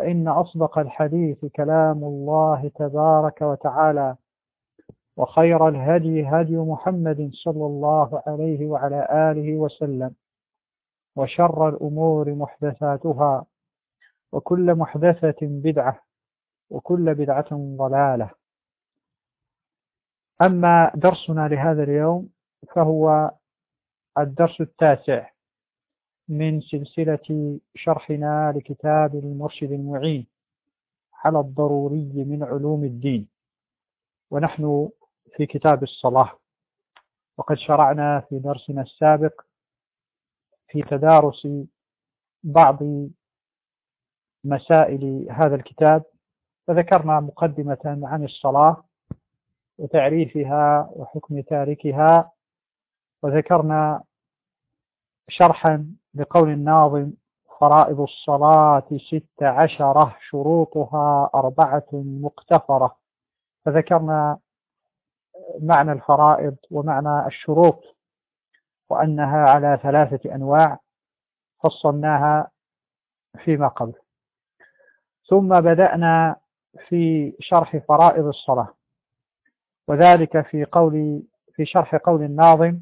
فإن أصدق الحديث كلام الله تبارك وتعالى وخير الهدي هدي محمد صلى الله عليه وعلى آله وسلم وشر الأمور محدثاتها وكل محدثة بدعة وكل بدعة ضلالة. أما درسنا لهذا اليوم فهو الدرس التاسع. من سلسلة شرحنا لكتاب المرشد المعين على الضروري من علوم الدين. ونحن في كتاب الصلاة. وقد شرعنا في درسنا السابق في تدارس بعض مسائل هذا الكتاب. فذكرنا مقدمة عن الصلاة وتعريفها وحكم تاركها. وذكرنا شرحا لقول الناظم فرائض الصلاة ست عشرة شروطها أربعة مقتفرة. فذكرنا معنى الفرائض ومعنى الشروط وأنها على ثلاثة أنواع فصلناها فيما قبل. ثم بدأنا في شرح فرائض الصلاة وذلك في قول في شرح قول الناظم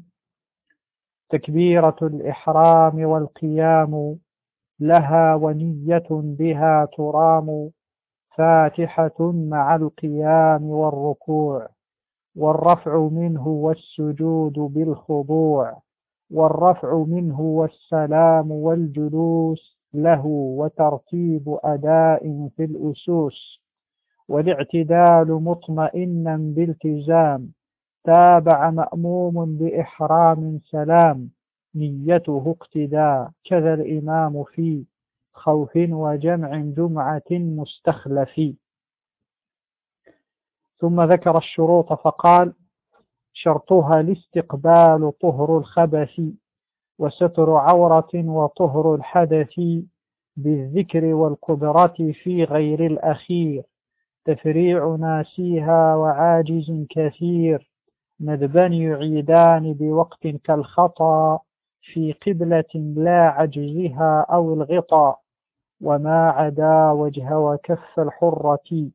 تكبيرة الإحرام والقيام لها ونية بها ترام فاتحة مع القيام والركوع والرفع منه والسجود بالخضوع والرفع منه والسلام والجلوس له وترتيب أداء في الأسوس والاعتدال مطمئنا بالتزام تابع مأموم بإحرام سلام نيته اقتداء. كذا الإمام في خوف وجمع جمعة مستخلف. ثم ذكر الشروط فقال شرطها الاستقبال طهر الخبث وستر عورة وطهر الحدث بالذكر والقدرة في غير الأخير. تفريع ناسيها وعاجز كثير. ندبان يعيدان بوقت كالخطأ في قبلة لا عجزها أو الغطاء وما عدا وجه وكف الحرة.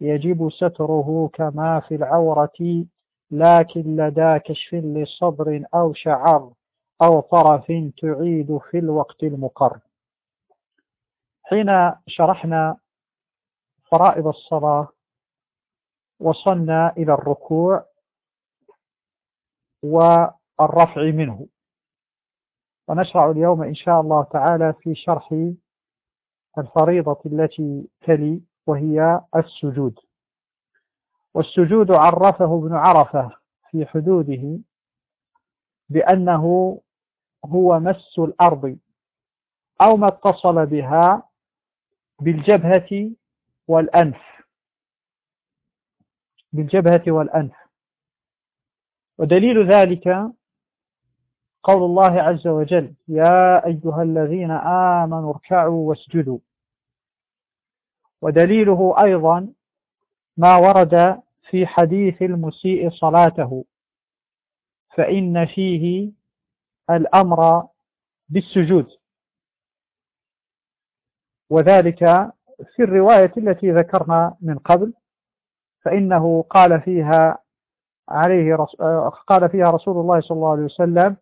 يجب ستره كما في العورة لكن لدى كشف لصدر أو شعر أو طرف تعيد في الوقت المقر. حين شرحنا فرائض الصلاة وصلنا إلى الركوع والرفع منه. ونشرع اليوم إن شاء الله تعالى في شرح الفريضة التي تلي وهي السجود. والسجود عرفه ابن عرفة في حدوده بأنه هو مس الأرض أو ما اتصل بها بالجبهة والأنف. بالجبهة والأنف. ودليل ذلك قول الله عز وجل يا أيها الذين آمنوا اركعوا واسجدوا. ودليله أيضا ما ورد في حديث المسيء صلاته فإن فيه الأمر بالسجود. وذلك في الرواية التي ذكرنا من قبل فإنه قال فيها عليه قال فيها رسول الله صلى الله عليه وسلم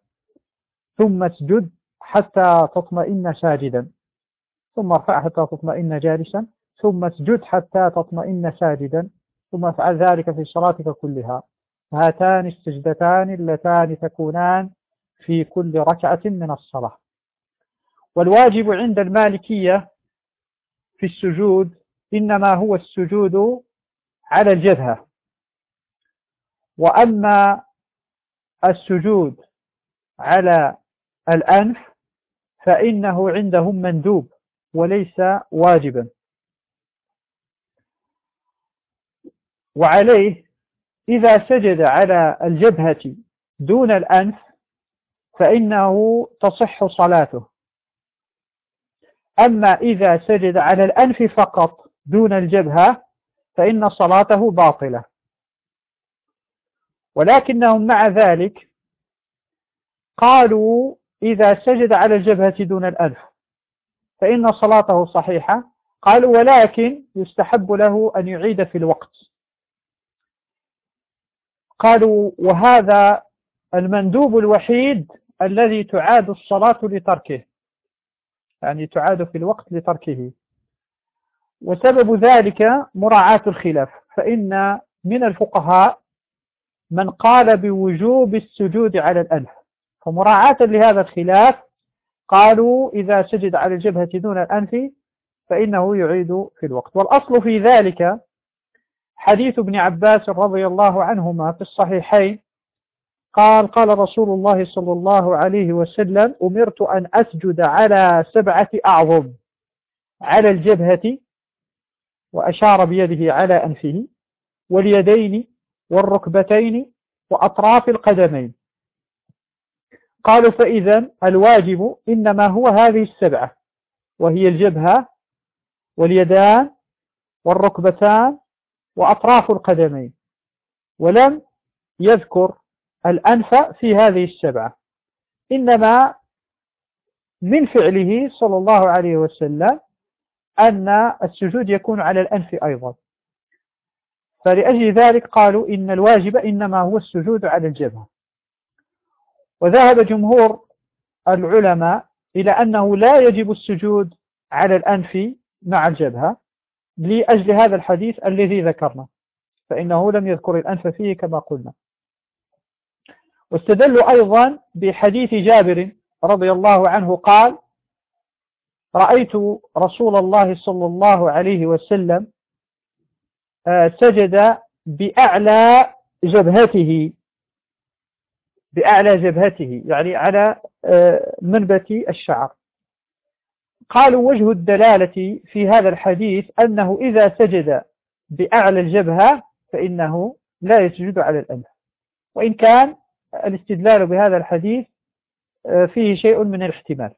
ثم اسجد حتى تطمئن ساجدا. ثم ارفع حتى تطمئن جالسا ثم اسجد حتى تطمئن ساجدا. ثم افعل ذلك في صلاتك كلها. هاتان السجدتان اللتان تكونان في كل ركعة من الصلاة. والواجب عند المالكية في السجود إنما هو السجود على الجبهة. وأما السجود على الأنف فإنه عندهم مندوب وليس واجبا. وعليه إذا سجد على الجبهة دون الأنف فإنه تصح صلاته. أما إذا سجد على الأنف فقط دون الجبهة فإن صلاته باطلة. ولكنهم مع ذلك قالوا إذا سجد على الجبهة دون الأنف فإن صلاته صحيحة. قالوا ولكن يستحب له أن يعيد في الوقت. قالوا وهذا المندوب الوحيد الذي تعاد الصلاة لتركه يعني تعاد في الوقت لتركه. وسبب ذلك مراعاة الخلاف فإن من الفقهاء من قال بوجوب السجود على الأنف فمراعاة لهذا الخلاف قالوا إذا سجد على الجبهة دون الأنف فإنه يعيد في الوقت. والأصل في ذلك حديث ابن عباس رضي الله عنهما في الصحيحين. قال قال رسول الله صلى الله عليه وسلم أمرت أن أسجد على سبعة أعظم على الجبهة وأشار بيده على أنفه واليدين والركبتين وأطراف القدمين. قالوا فإذا الواجب إنما هو هذه السبعة وهي الجبهة واليدان والركبتان وأطراف القدمين ولم يذكر الأنف في هذه السبعة إنما من فعله صلى الله عليه وسلم أن السجود يكون على الأنف أيضا. فلأجل ذلك قالوا إن الواجب إنما هو السجود على الجبهة. وذهب جمهور العلماء إلى أنه لا يجب السجود على الأنف مع الجبهة لأجل هذا الحديث الذي ذكرنا فإنه لم يذكر الأنف فيه كما قلنا. واستدلوا أيضا بحديث جابر رضي الله عنه قال رأيت رسول الله صلى الله عليه وسلم سجد بأعلى جبهته. بأعلى جبهته يعني على آه، منبت الشعر. قالوا وجه الدلالة في هذا الحديث أنه إذا سجد بأعلى الجبهة فإنه لا يسجد على الأنف. وإن كان الاستدلال بهذا الحديث آه، فيه شيء من الاحتمال.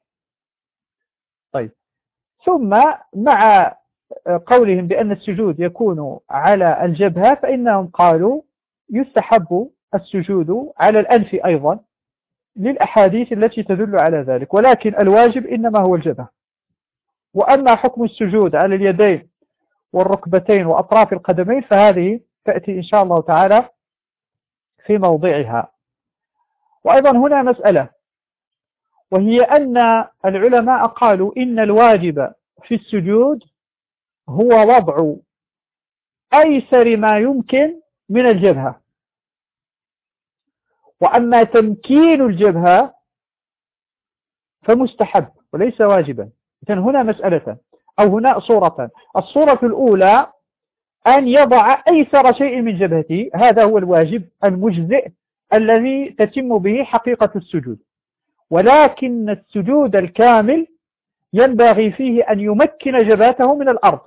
طيب. ثم مع قولهم بأن السجود يكون على الجبهة فإنهم قالوا يستحب السجود على الأنف أيضا للأحاديث التي تدل على ذلك ولكن الواجب إنما هو الجبهة. وأما حكم السجود على اليدين والركبتين وأطراف القدمين فهذه تأتي إن شاء الله تعالى في موضعها. وأيضا هنا مسألة وهي أن العلماء قالوا إن الواجب في السجود هو وضع أيسر ما يمكن من الجبهة. وأما تمكين الجبهة فمستحب وليس واجبا. إذن هنا مسألة أو هنا صورة. الصورة الأولى أن يضع أيسر شيء من جبهته هذا هو الواجب المجزئ الذي تتم به حقيقة السجود. ولكن السجود الكامل ينبغي فيه أن يمكن جبهته من الأرض.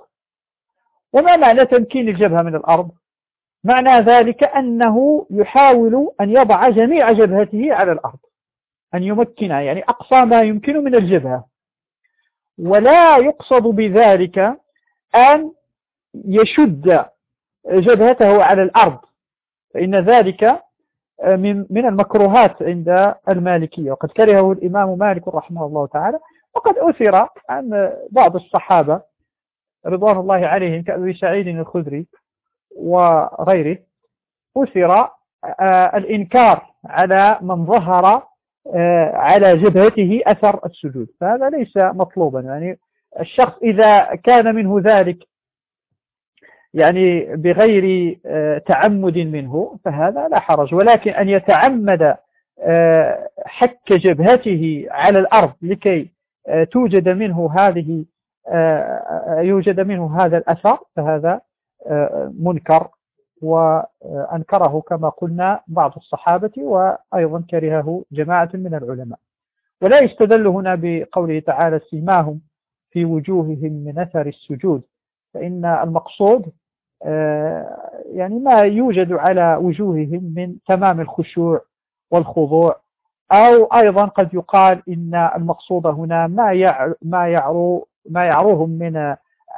وما معنى تمكين الجبهة من الأرض؟ معنى ذلك أنه يحاول أن يضع جميع جبهته على الأرض أن يمكنها يعني أقصى ما يمكن من الجبهة. ولا يقصد بذلك أن يشد جبهته على الأرض فإن ذلك من من المكروهات عند المالكية. وقد كرهه الإمام مالك رحمه الله تعالى وقد أثر عن بعض الصحابة رضوان الله عليهم كأبي سعيد الخدري وغيره أثر آه، الإنكار على من ظهر آه، على جبهته أثر السجود. فهذا ليس مطلوبا. يعني الشخص إذا كان منه ذلك يعني بغير آه، تعمد منه فهذا لا حرج. ولكن أن يتعمد حك جبهته على الأرض لكي توجد منه هذه يوجد منه هذا الأثر فهذا منكر وأنكره كما قلنا بعض الصحابة وأيضا كرهه جماعة من العلماء. ولا يستدل هنا بقوله تعالى سيماهم في وجوههم من أثر السجود فإن المقصود آه، يعني ما يوجد على وجوههم من تمام الخشوع والخضوع أو أيضا قد يقال إن المقصود هنا ما ما يعرو ما يعروهم من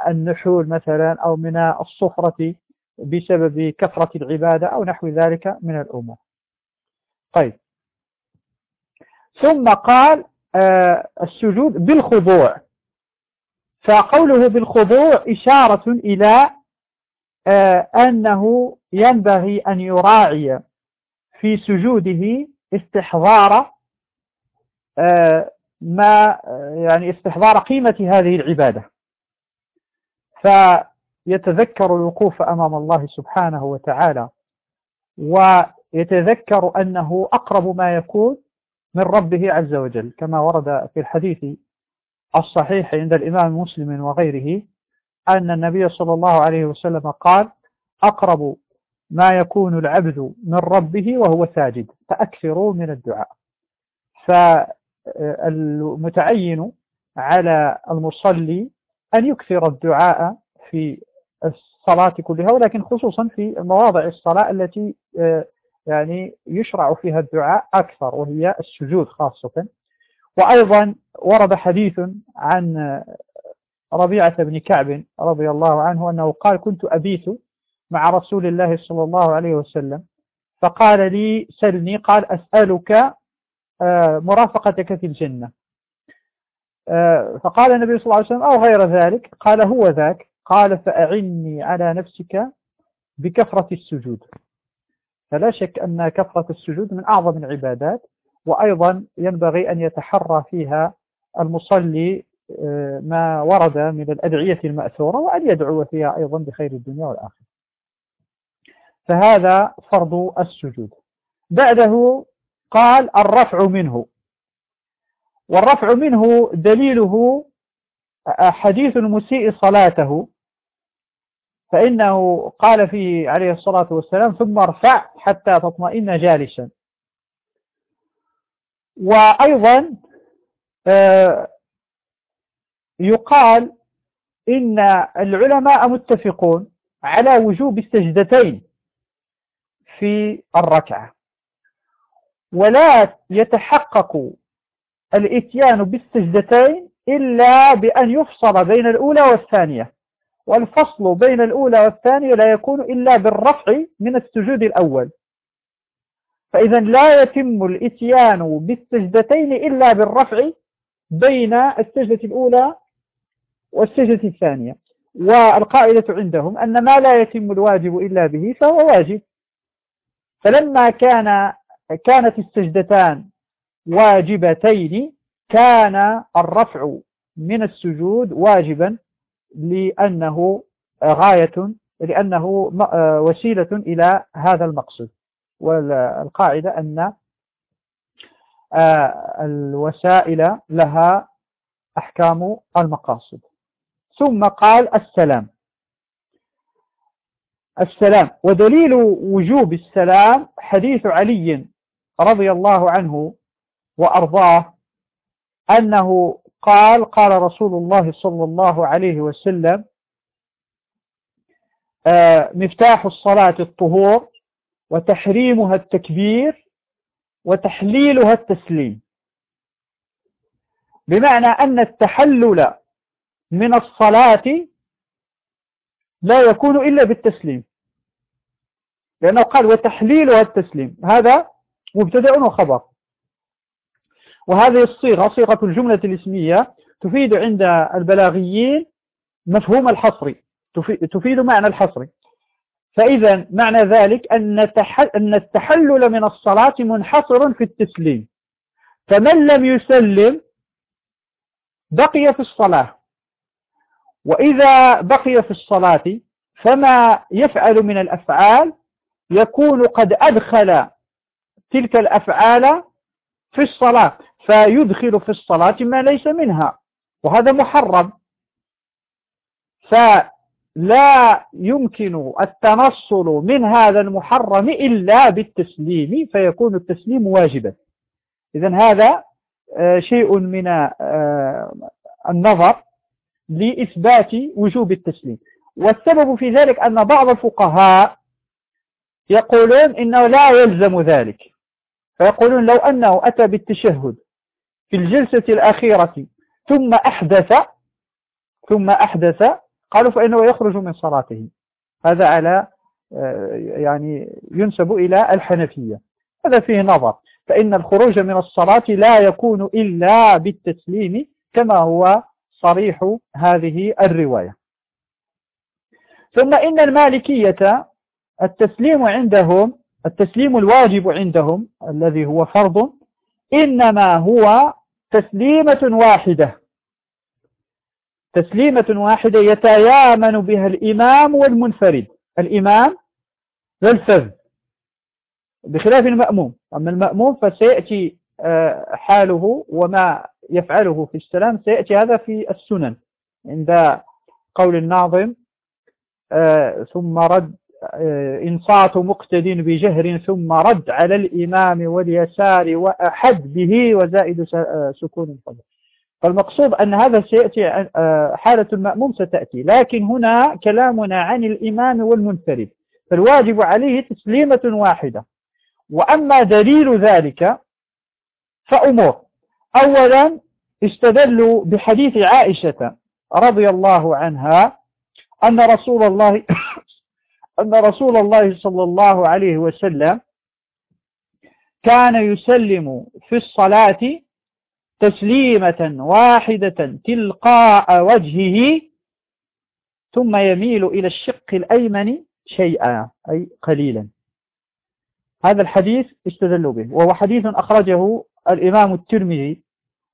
النحول مثلا أو من الصفرة بسبب كثرة العبادة أو نحو ذلك من الأمور. طيب. ثم قال آه السجود بالخضوع. فقوله بالخضوع إشارة إلى آه أنه ينبغي أن يراعي في سجوده استحضار آه ما يعني استحضار قيمة هذه العبادة. فيتذكر الوقوف أمام الله سبحانه وتعالى ويتذكر أنه أقرب ما يكون من ربه عز وجل. كما ورد في الحديث الصحيح عند الإمام مسلم وغيره أن النبي صلى الله عليه وسلم قال أقرب ما يكون العبد من ربه وهو ساجد فأكثروا من الدعاء. فالمتعين على المصلي أن يكثر الدعاء في الصلاة كلها ولكن خصوصا في مواضع الصلاة التي آه، يعني يشرع فيها الدعاء أكثر وهي السجود خاصة. وأيضا ورد حديث عن ربيعة بن كعب رضي الله عنه أنه قال كنت أبيت مع رسول الله صلى الله عليه وسلم فقال لي سلني قال أسألك مرافقتك في الجنة. آه، فقال النبي صلى الله عليه وسلم أو غير ذلك؟ قال هو ذاك. قال فأعني على نفسك بكثرة السجود. فلا شك أن كثرة السجود من أعظم العبادات وأيضا ينبغي أن يتحرى فيها المصلي آه، ما ورد من الأدعية المأثورة وأن يدعو فيها أيضا بخير الدنيا والآخرة. فهذا فرض السجود. بعده قال الرفع منه. والرفع منه دليله حديث المسيء صلاته فإنه قال فيه عليه الصلاة والسلام ثم ارفع حتى تطمئن جالسا. وأيضا آه، يقال إن العلماء متفقون على وجوب السجدتين في الركعة. ولا يتحقق الإتيان بالسجدتين إلا بأن يفصل بين الأولى والثانية. والفصل بين الأولى والثانية لا يكون إلا بالرفع من السجود الأول. فإذا لا يتم الإتيان بالسجدتين إلا بالرفع بين السجدة الأولى والسجدة الثانية. والقاعدة عندهم أن ما لا يتم الواجب إلا به فهو واجب. فلما كان كانت السجدتان واجبتين كان الرفع من السجود واجبا لأنه غاية لأنه وسيلة إلى هذا المقصد. والقاعدة أن آه، الوسائل لها أحكام المقاصد. ثم قال السلام. السلام. ودليل وجوب السلام حديث علي رضي الله عنه وأرضاه أنه قال قال رسول الله صلى الله عليه وسلم آه، مفتاح الصلاة الطهور وتحريمها التكبير وتحليلها التسليم. بمعنى أن التحلل من الصلاة لا يكون إلا بالتسليم لأنه قال وتحليلها التسليم. هذا مبتدأ وخبر. وهذه الصيغة صيغة الجملة الاسمية تفيد عند البلاغيين مفهوم الحصر. تفيد معنى الحصر. فإذا معنى ذلك أن التحلل من الصلاة منحصر في التسليم. فمن لم يسلم بقي في الصلاة. وإذا بقي في الصلاة فما يفعل من الأفعال يكون قد أدخل تلك الأفعال في الصلاة فيدخل في الصلاة ما ليس منها وهذا محرم. فلا يمكن التنصل من هذا المحرم إلا بالتسليم فيكون التسليم واجبا. إذا هذا آه، شيء من آه، النظر لإثبات وجوب التسليم. والسبب في ذلك أن بعض الفقهاء يقولون إنه لا يلزم ذلك. فيقولون لو أنه أتى بالتشهد في الجلسة الأخيرة ثم أحدث ثم أحدث قالوا فإنه يخرج من صلاته. هذا على آه، يعني ينسب إلى الحنفية. هذا فيه نظر. فإن الخروج من الصلاة لا يكون إلا بالتسليم كما هو صريح هذه الرواية. ثم إن المالكية التسليم عندهم التسليم الواجب عندهم الذي هو فرض إنما هو تسليمة واحدة. تسليمة واحدة يتيامن بها الإمام والمنفرد. الإمام للفذ بخلاف المأموم. أما المأموم فسيأتي آه، حاله وما يفعله في السلام سيأتي هذا في السنن عند قول الناظم آه، ثم رد إنصات مقتد بجهر ثم رد على الإمام واليسار وأحد به وزائد سكون الفضل فالمقصود أن هذا سيأتي حالة المأموم ستأتي. لكن هنا كلامنا عن الإمام والمنفرد. فالواجب عليه تسليمة واحدة. وأما دليل ذلك فأمور. أولا استدلوا بحديث عائشة رضي الله عنها أن رسول الله أن رسول الله صلى الله عليه وسلم كان يسلم في الصلاة تسليمة واحدة تلقاء وجهه ثم يميل إلى الشق الأيمن شيئا أي قليلا. هذا الحديث استدلوا به وهو حديث أخرجه الإمام الترمذي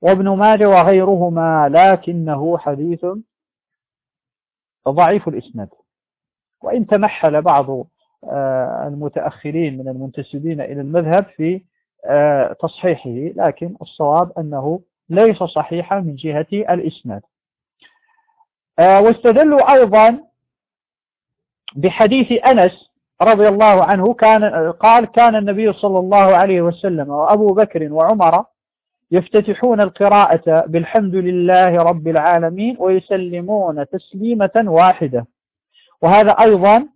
وابن ماجه وغيرهما لكنه حديث ضعيف الإسناد. وإن تمحل بعض آه، المتأخرين من المنتسبين إلى المذهب في آه، تصحيحه لكن الصواب أنه ليس صحيحا من جهة الإسناد. آه، واستدلوا أيضا بحديث أنس رضي الله عنه كان قال كان النبي صلى الله عليه وسلم وأبو بكر وعمر يفتتحون القراءة بالحمد لله رب العالمين ويسلمون تسليمة واحدة. وهذا أيضا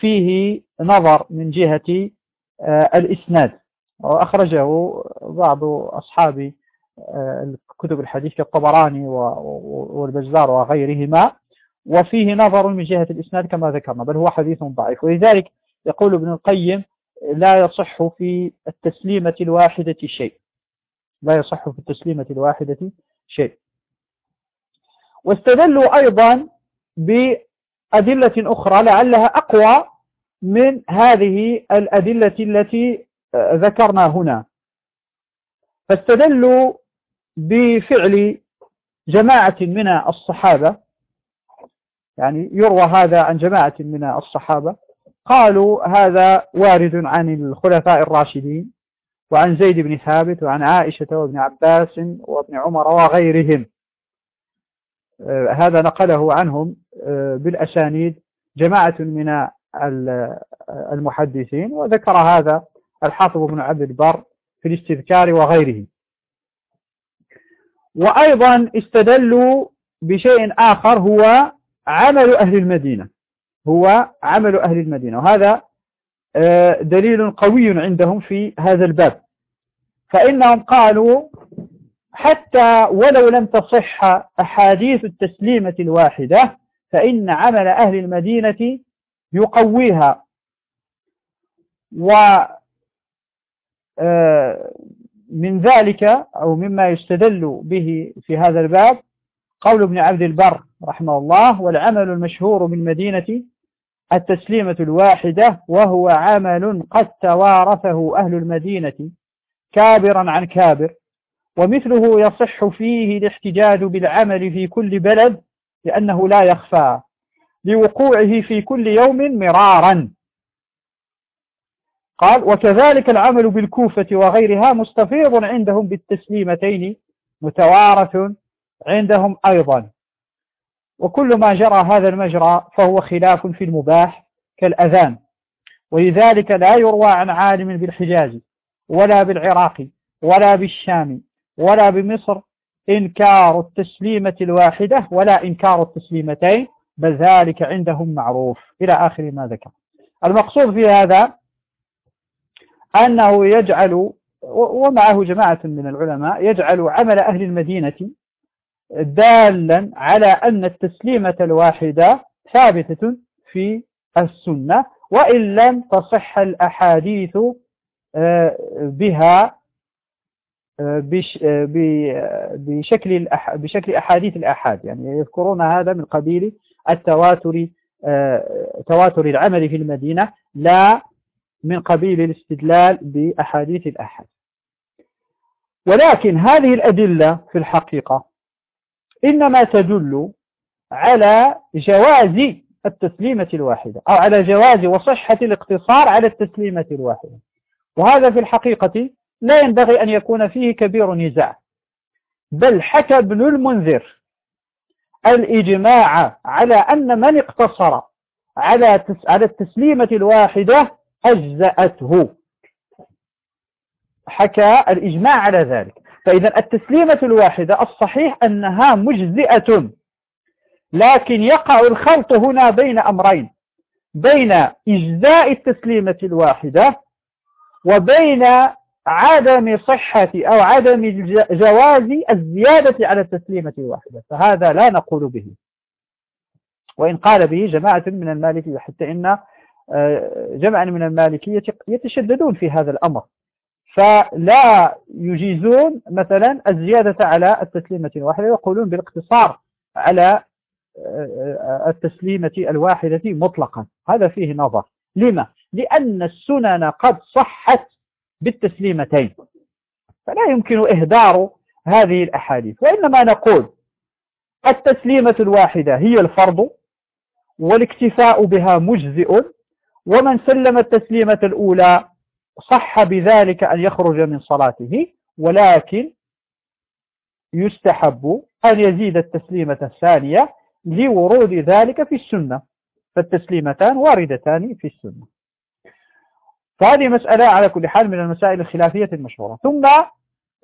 فيه نظر من جهة آه، الإسناد. وأخرجه بعض أصحاب آه، كتب الحديث كالطبراني والبزار وغيرهما. وفيه نظر من جهة الإسناد كما ذكرنا بل هو حديث ضعيف. ولذلك يقول ابن القيم لا يصح في التسليمة الواحدة شيء. لا يصح في التسليمة الواحدة شيء. واستدلوا أيضا بأدلة أخرى لعلها أقوى من هذه الأدلة التي ذكرنا هنا. فاستدلوا بفعل جماعة من الصحابة. يعني يروى هذا عن جماعة من الصحابة. قالوا هذا وارد عن الخلفاء الراشدين وعن زيد بن ثابت وعن عائشة وابن عباس وابن عمر وغيرهم. آه، هذا نقله عنهم. آه، بالأسانيد جماعة من المحدثين وذكر هذا الحافظ بن عبد البر في الاستذكار وغيره. وأيضا استدلوا بشيء آخر هو عمل أهل المدينة. هو عمل أهل المدينة وهذا آه، دليل قوي عندهم في هذا الباب. فإنهم قالوا حتى ولو لم تصح أحاديث التسليمة الواحدة فإن عمل أهل المدينة يقويها. و آه، من ذلك أو مما يستدل به في هذا الباب قول ابن عبد البر رحمه الله والعمل المشهور بالمدينة التسليمة الواحدة وهو عمل قد توارثه أهل المدينة كابرا عن كابر ومثله يصح فيه الاحتجاج بالعمل في كل بلد لأنه لا يخفى لوقوعه في كل يوم مرارا. قال وكذلك العمل بالكوفة وغيرها مستفيض عندهم بالتسليمتين متوارث عندهم أيضا. وكل ما جرى هذا المجرى فهو خلاف في المباح كالأذان. ولذلك لا يروى عن عالم بالحجاز ولا بالعراق ولا بالشام ولا بمصر إنكار التسليمة الواحدة ولا إنكار التسليمتين بل ذلك عندهم معروف. إلى آخر ما ذكر. المقصود في هذا أنه يجعل ومعه جماعة من العلماء يجعل عمل أهل المدينة دالا على أن التسليمة الواحدة ثابتة في السنة وإن لم تصح الأحاديث آه، بها آه، آه، بشكل بشكل أحاديث الأحاد. يعني يذكرون هذا من قبيل التواتر تواتر العمل في المدينة لا من قبيل الاستدلال بأحاديث الأحاد. ولكن هذه الأدلة في الحقيقة إنما تدل على جواز التسليمة الواحدة أو على جواز وصحة الاقتصار على التسليمة الواحدة. وهذا في الحقيقة لا ينبغي أن يكون فيه كبير نزاع. بل حكى ابن المنذر الإجماع على أن من اقتصر على على التسليمة الواحدة أجزأته. حكى الإجماع على ذلك. فإذا التسليمة الواحدة الصحيح أنها مجزئة لكن يقع الخلط هنا بين أمرين بين إجزاء التسليمة الواحدة وبين عدم صحة أو عدم جواز الزيادة على التسليمة الواحدة فهذا لا نقول به. وإن قال به جماعة من المالكية حتى إن آه، جمعا من المالكية يتشددون في هذا الأمر فلا يجيزون مثلا الزيادة على التسليمة الواحدة يقولون بالاقتصار على آه، التسليمة الواحدة مطلقا. هذا فيه نظر. لما؟ لأن السنن قد صحت بالتسليمتين. فلا يمكن إهدار هذه الأحاديث. وإنما نقول التسليمة الواحدة هي الفرض والاكتفاء بها مجزئ ومن سلم التسليمة الأولى صح بذلك أن يخرج من صلاته ولكن يستحب أن يزيد التسليمة الثانية لورود ذلك في السنة. فالتسليمتان واردتان في السنة. فهذه مسألة على كل حال من المسائل الخلافية المشهورة. ثم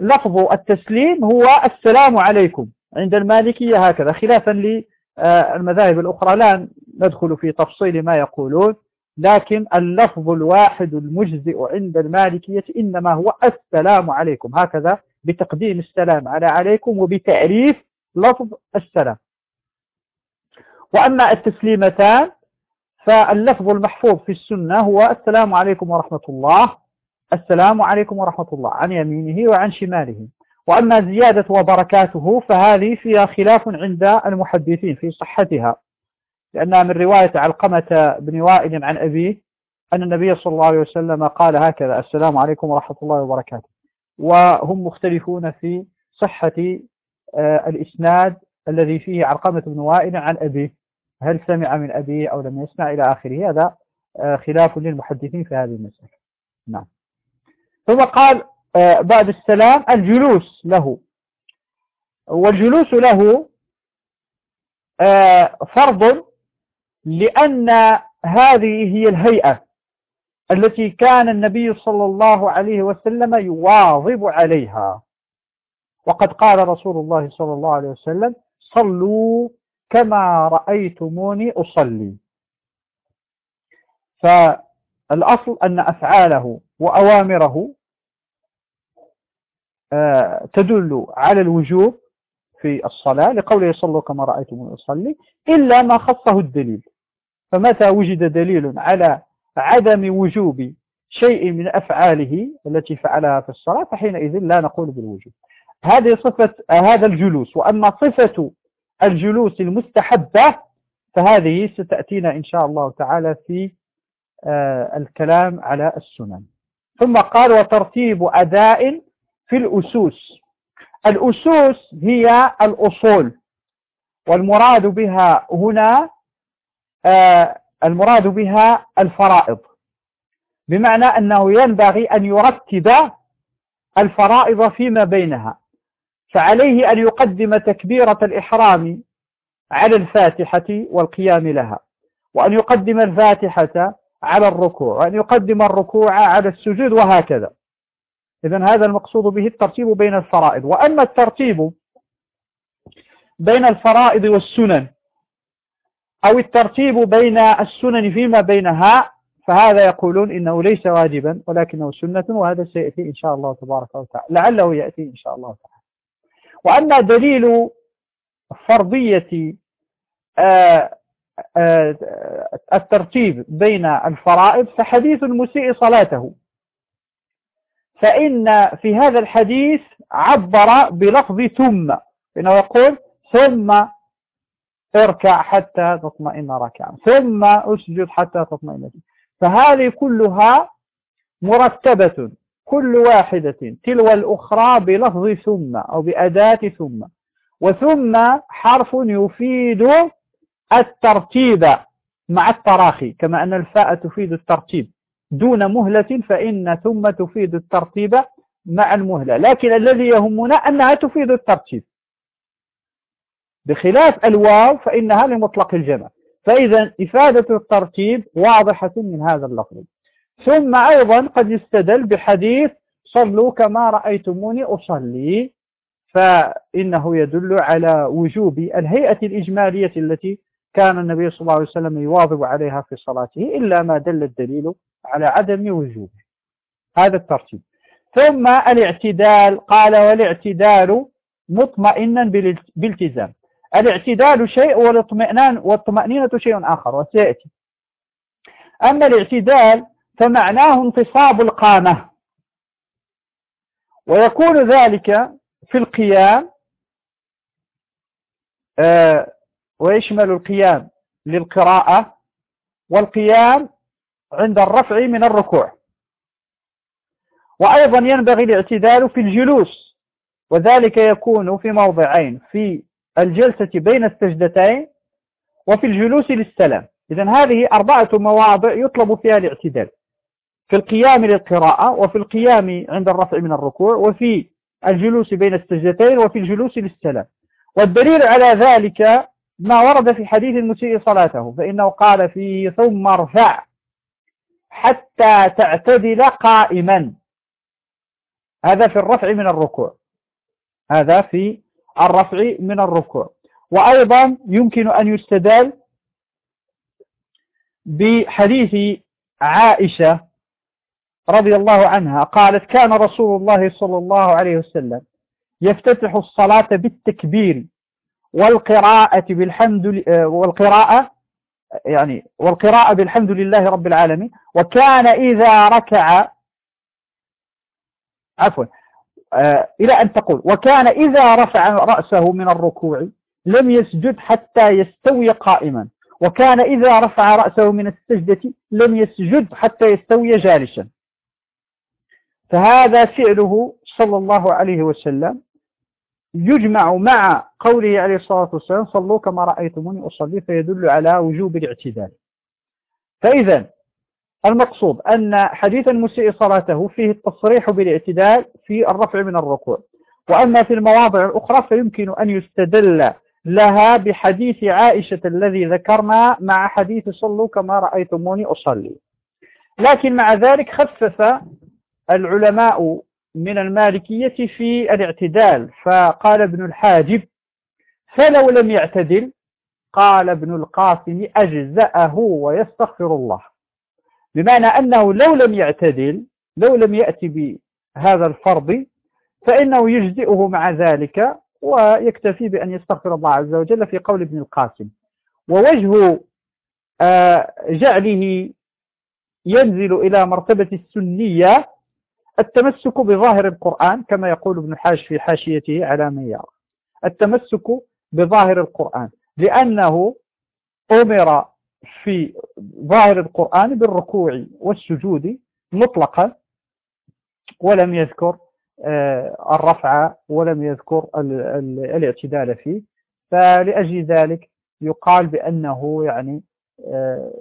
لفظ التسليم هو السلام عليكم عند المالكية هكذا خلافا للمذاهب الأخرى. لا ندخل في تفصيل ما يقولون لكن اللفظ الواحد المجزئ عند المالكية إنما هو السلام عليكم. هكذا بتقديم السلام على عليكم وبتعريف لفظ السلام. وأما التسليمتان فاللفظ المحفوظ في السنة هو السلام عليكم ورحمة الله. السلام عليكم ورحمة الله. عن يمينه وعن شماله. وأما زيادة وبركاته فهذه فيها خلاف عند المحدثين في صحتها. لأنها من رواية علقمة بن وائل عن أبيه أن النبي صلى الله عليه وسلم قال هكذا السلام عليكم ورحمة الله وبركاته. وهم مختلفون في صحة آه، الإسناد الذي فيه علقمة بن وائل عن أبيه. هل سمع من أبيه أو لم يسمع إلى آخره؟ هذا آه، خلاف للمحدثين في هذه المسألة. نعم. ثم قال آه، بعد السلام الجلوس له. والجلوس له فرض لأن هذه هي الهيئة التي كان النبي صلى الله عليه وسلم يواظب عليها. وقد قال رسول الله صلى الله عليه وسلم صلوا كما رأيتموني أصلي. فالأصل أن أفعاله وأوامره آه، تدل على الوجوب في الصلاة لقوله صلوا كما رأيتم يصلي إلا ما خصه الدليل. فمتى وجد دليل على عدم وجوب شيء من أفعاله التي فعلها في الصلاة فحينئذ لا نقول بالوجوب. هذه صفة هذا الجلوس وأما صفة الجلوس المستحبة فهذه ستأتينا إن شاء الله تعالى في آه، الكلام على السنن. ثم قال وترتيب أداء في الأسوس الأسوس هي الأصول والمراد بها هنا آه، المراد بها الفرائض. بمعنى أنه ينبغي أن يرتب الفرائض فيما بينها. فعليه أن يقدم تكبيرة الإحرام على الفاتحة والقيام لها وأن يقدم الفاتحة على الركوع وأن يقدم الركوع على السجود وهكذا. إذا هذا المقصود به الترتيب بين الفرائض. وأما الترتيب بين الفرائض والسنن أو الترتيب بين السنن فيما بينها فهذا يقولون إنه ليس واجبا ولكنه سنة وهذا سيأتي إن شاء الله تبارك وتعالى لعله يأتي إن شاء الله تعالى. وأما دليل فرضية آه، آه، الترتيب بين الفرائض فحديث المسيء صلاته. فإن في هذا الحديث عبر بلفظ ثم إنه يقول ثم اركع حتى تطمئن ركعا ثم أسجد حتى تطمئن فهذه كلها مرتبة. كل واحدة تلو الأخرى بلفظ ثم أو بأداة ثم. وثم حرف يفيد الترتيب مع التراخي كما أن الفاء تفيد الترتيب. دون مهلة فإن ثم تفيد الترتيب مع المهلة. لكن الذي يهمنا أنها تفيد الترتيب. بخلاف الواو فإنها لمطلق الجمع. فإذا إفادة الترتيب واضحة من هذا اللفظ. ثم أيضا قد يستدل بحديث صلوا كما رأيتموني أصلي فإنه يدل على وجوب الهيئة الإجمالية التي كان النبي صلى الله عليه وسلم يواظب عليها في صلاته إلا ما دل الدليل على عدم وجوبه. هذا الترتيب. ثم الاعتدال قال والاعتدال مطمئنا بالالتزام الاعتدال شيء والاطمئنان والطمأنينة شيء آخر وسيأتي. أما الاعتدال فمعناه انتصاب القامة. ويكون ذلك في القيام آه، ويشمل القيام للقراءة والقيام عند الرفع من الركوع. وأيضا ينبغي الاعتدال في الجلوس وذلك يكون في موضعين في الجلسة بين السجدتين وفي الجلوس للسلام. إذا هذه أربعة مواضع يطلب فيها الاعتدال. في القيام للقراءة وفي القيام عند الرفع من الركوع وفي الجلوس بين السجدتين وفي الجلوس للسلام. والدليل على ذلك ما ورد في حديث المسيء صلاته فإنه قال فيه ثم ارفع حتى تعتدل قائما. هذا في الرفع من الركوع. هذا في الرفع من الركوع. وأيضا يمكن أن يستدل بحديث عائشة رضي الله عنها قالت كان رسول الله صلى الله عليه وسلم يفتتح الصلاة بالتكبير والقراءة بالحمد والقراءة يعني والقراءة بالحمد لله رب العالمين. وكان إذا ركع عفوا آه، إلى أن تقول وكان إذا رفع رأسه من الركوع لم يسجد حتى يستوي قائما. وكان إذا رفع رأسه من السجدة لم يسجد حتى يستوي جالسا. فهذا فعله صلى الله عليه وسلم. يجمع مع قوله عليه الصلاة والسلام صلوا كما رأيتموني أصلي فيدل على وجوب الاعتدال. فإذا المقصود أن حديث المسيء صلاته فيه التصريح بالاعتدال في الرفع من الركوع. وأما في المواضع الأخرى فيمكن أن يستدل لها بحديث عائشة الذي ذكرنا مع حديث صلوا كما رأيتموني أصلي. لكن مع ذلك خفف العلماء من المالكية في الاعتدال فقال ابن الحاجب فلو لم يعتدل قال ابن القاسم أجزأه ويستغفر الله. بمعنى أنه لو لم يعتدل لو لم يأتي بهذا الفرض فإنه يجزئه مع ذلك ويكتفي بأن يستغفر الله عز وجل في قول ابن القاسم. ووجه آه، جعله ينزل إلى مرتبة السنية التمسك بظاهر القرآن كما يقول ابن حاج في حاشيته على من يرى التمسك بظاهر القرآن لأنه أمر في ظاهر القرآن بالركوع والسجود مطلقا ولم يذكر آه، الرفع ولم يذكر الاعتدال فيه. فلأجل ذلك يقال بأنه يعني آه،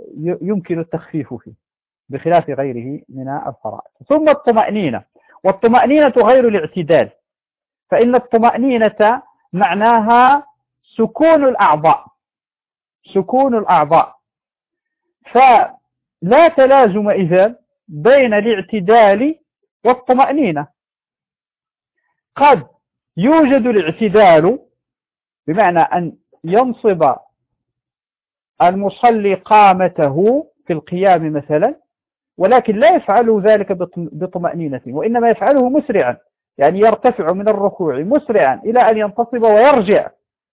يمكن التخفيف فيه. بخلاف غيره من الفرائض ثم الطمأنينة. والطمأنينة غير الاعتدال. فإن الطمأنينة معناها سكون الأعضاء. سكون الأعضاء. فلا تلازم إذا بين الاعتدال والطمأنينة. قد يوجد الاعتدال بمعنى أن ينصب المصلي قامته في القيام مثلا ولكن لا يفعل ذلك بطمأنينة وإنما يفعله مسرعا يعني يرتفع من الركوع مسرعا إلى أن ينتصب ويرجع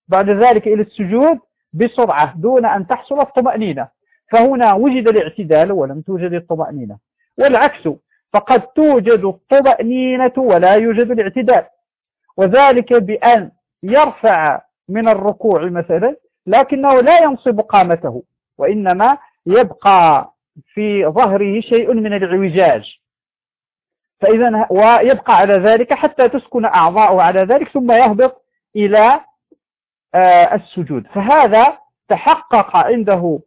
بعد ذلك إلى السجود بسرعة دون أن تحصل الطمأنينة. فهنا وجد الاعتدال ولم توجد الطمأنينة. والعكس فقد توجد الطمأنينة ولا يوجد الاعتدال. وذلك بأن يرفع من الركوع مثلا لكنه لا ينصب قامته وإنما يبقى في ظهره شيء من العوجاج فإذا ويبقى على ذلك حتى تسكن أعضاءه على ذلك ثم يهبط إلى آه، السجود. فهذا تحقق عنده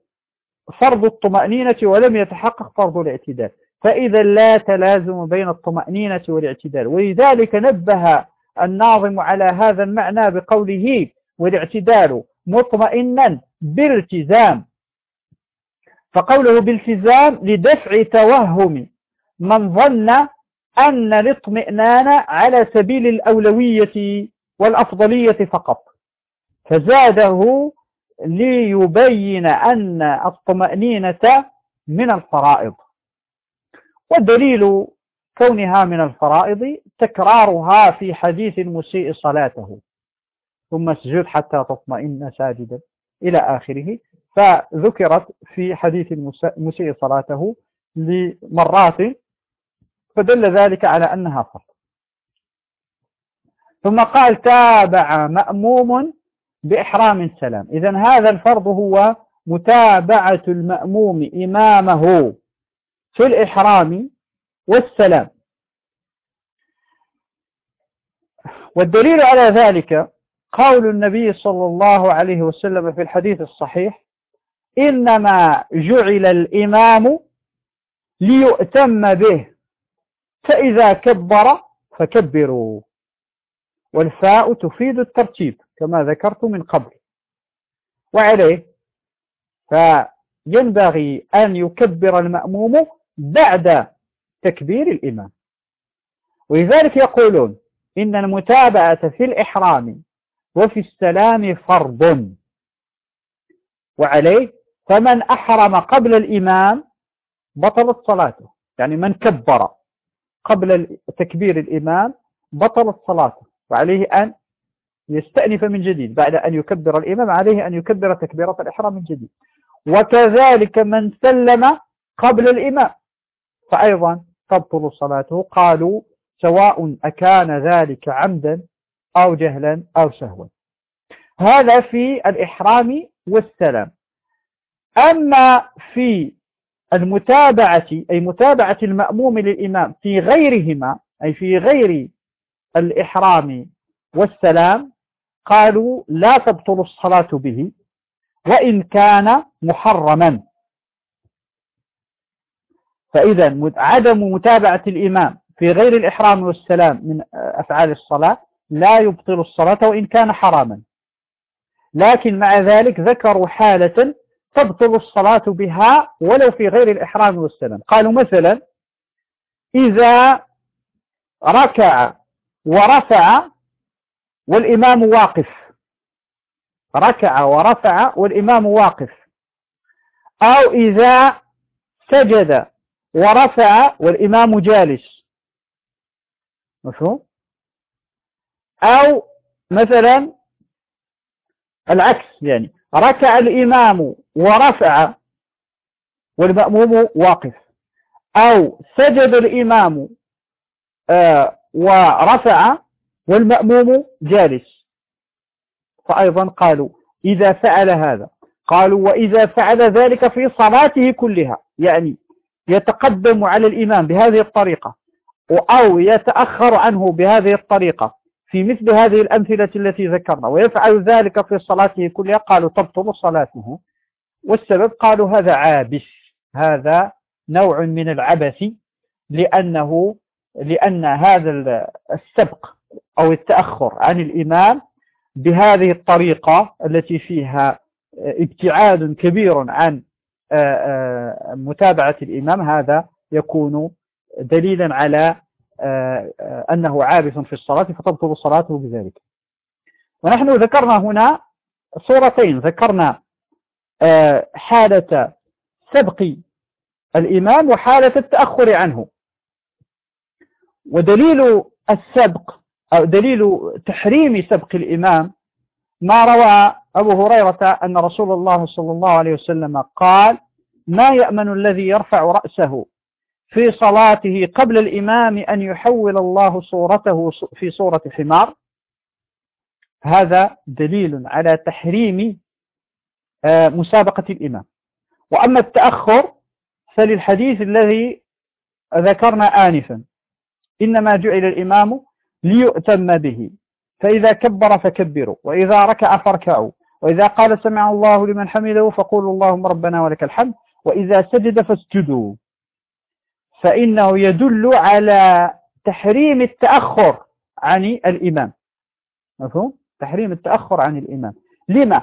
فرض الطمأنينة ولم يتحقق فرض الاعتدال. فإذا لا تلازم بين الطمأنينة والاعتدال. ولذلك نبه الناظم على هذا المعنى بقوله والاعتدال مطمئنا بالتزام فقوله بالتزام لدفع توهم من ظن أن الاطمئنان على سبيل الأولوية والأفضلية فقط. فزاده ليبين أن الطمأنينة من الفرائض. والدليل كونها من الفرائض تكرارها في حديث المسيء صلاته. ثم اسجد حتى تطمئن ساجدا إلى آخره. فذكرت في حديث المسيء صلاته لمرات فدل ذلك على أنها فرض ثم قال تابع مأموم بإحرام السلام. إذا هذا الفرض هو متابعة المأموم إمامه في الإحرام والسلام. والدليل على ذلك قول النبي صلى الله عليه وسلم في الحديث الصحيح إنما جعل الإمام ليؤتم به فإذا كبر فكبروا. والفاء تفيد الترتيب كما ذكرت من قبل. وعليه فينبغي أن يكبر المأموم بعد تكبير الإمام. ولذلك يقولون إن المتابعة في الإحرام وفي السلام فرض. وعليه فمن أحرم قبل الإمام بطلت صلاته يعني من كبر قبل تكبير الإمام بطلت صلاته وعليه أن يستأنف من جديد. بعد أن يكبر الإمام عليه أن يكبر تكبيرة الإحرام من جديد. وكذلك من سلم قبل الإمام. فأيضا تبطل صلاته. قالوا سواء أكان ذلك عمدا أو جهلا أو سهوا. هذا في الإحرام والسلام. أما في المتابعة أي متابعة المأموم للإمام في غيرهما أي في غير الإحرام والسلام قالوا لا تبطل الصلاة به وإن كان محرما. فإذا عدم متابعة الإمام في غير الإحرام والسلام من أفعال الصلاة لا يبطل الصلاة وإن كان حراما. لكن مع ذلك ذكروا حالة تبطل الصلاة بها ولو في غير الإحرام والسلام. قالوا مثلا إذا ركع ورفع والإمام واقف. ركع ورفع والإمام واقف. أو إذا سجد ورفع والإمام جالس. مفهوم؟ أو مثلا العكس يعني. ركع الإمام ورفع والمأموم واقف. أو سجد الإمام آه ورفع والمأموم جالس. فأيضا قالوا إذا فعل هذا قالوا وإذا فعل ذلك في صلاته كلها يعني يتقدم على الإمام بهذه الطريقة أو يتأخر عنه بهذه الطريقة. في مثل هذه الأمثلة التي ذكرنا ويفعل ذلك في صلاته كلها قالوا تبطل صلاته. والسبب قالوا هذا عابس. هذا نوع من العبث لأنه لأن هذا السبق أو التأخر عن الإمام بهذه الطريقة التي فيها ابتعاد كبير عن آه، آه، متابعة الإمام هذا يكون دليلا على أنه عابث في الصلاة فتبطل صلاته بذلك. ونحن ذكرنا هنا صورتين. ذكرنا آه، حالة سبق الإمام وحالة التأخر عنه. ودليل السبق أو دليل تحريم سبق الإمام ما روى أبو هريرة أن رسول الله صلى الله عليه وسلم قال ما يأمن الذي يرفع رأسه في صلاته قبل الإمام أن يحول الله صورته في صورة حمار هذا دليل على تحريم آه، مسابقة الإمام. وأما التأخر فللحديث الذي ذكرنا آنفا إنما جعل الإمام ليؤتم به. فإذا كبر فكبروا وإذا ركع فاركعوا وإذا قال سمع الله لمن حمده فقولوا اللهم ربنا ولك الحمد وإذا سجد فاسجدوا. فإنه يدل على تحريم التأخر عن الإمام. مفهوم؟ تحريم التأخر عن الإمام. لما؟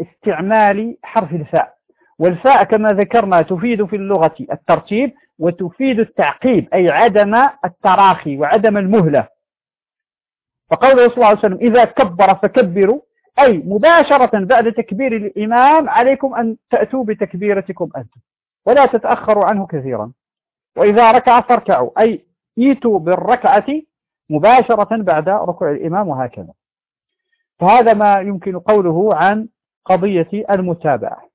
لاستعمال حرف الفاء. والفاء كما ذكرنا تفيد في اللغة الترتيب وتفيد التعقيب أي عدم التراخي وعدم المهلة. فقوله صلى الله عليه وسلم إذا كبر فكبروا أي مباشرة بعد تكبير الإمام عليكم أن تأتوا بتكبيرتكم أنتم. ولا تتأخروا عنه كثيرا. وإذا ركع فاركعوا. أي إيتوا بالركعة مباشرة بعد ركوع الإمام وهكذا. فهذا ما يمكن قوله عن قضية المتابعة.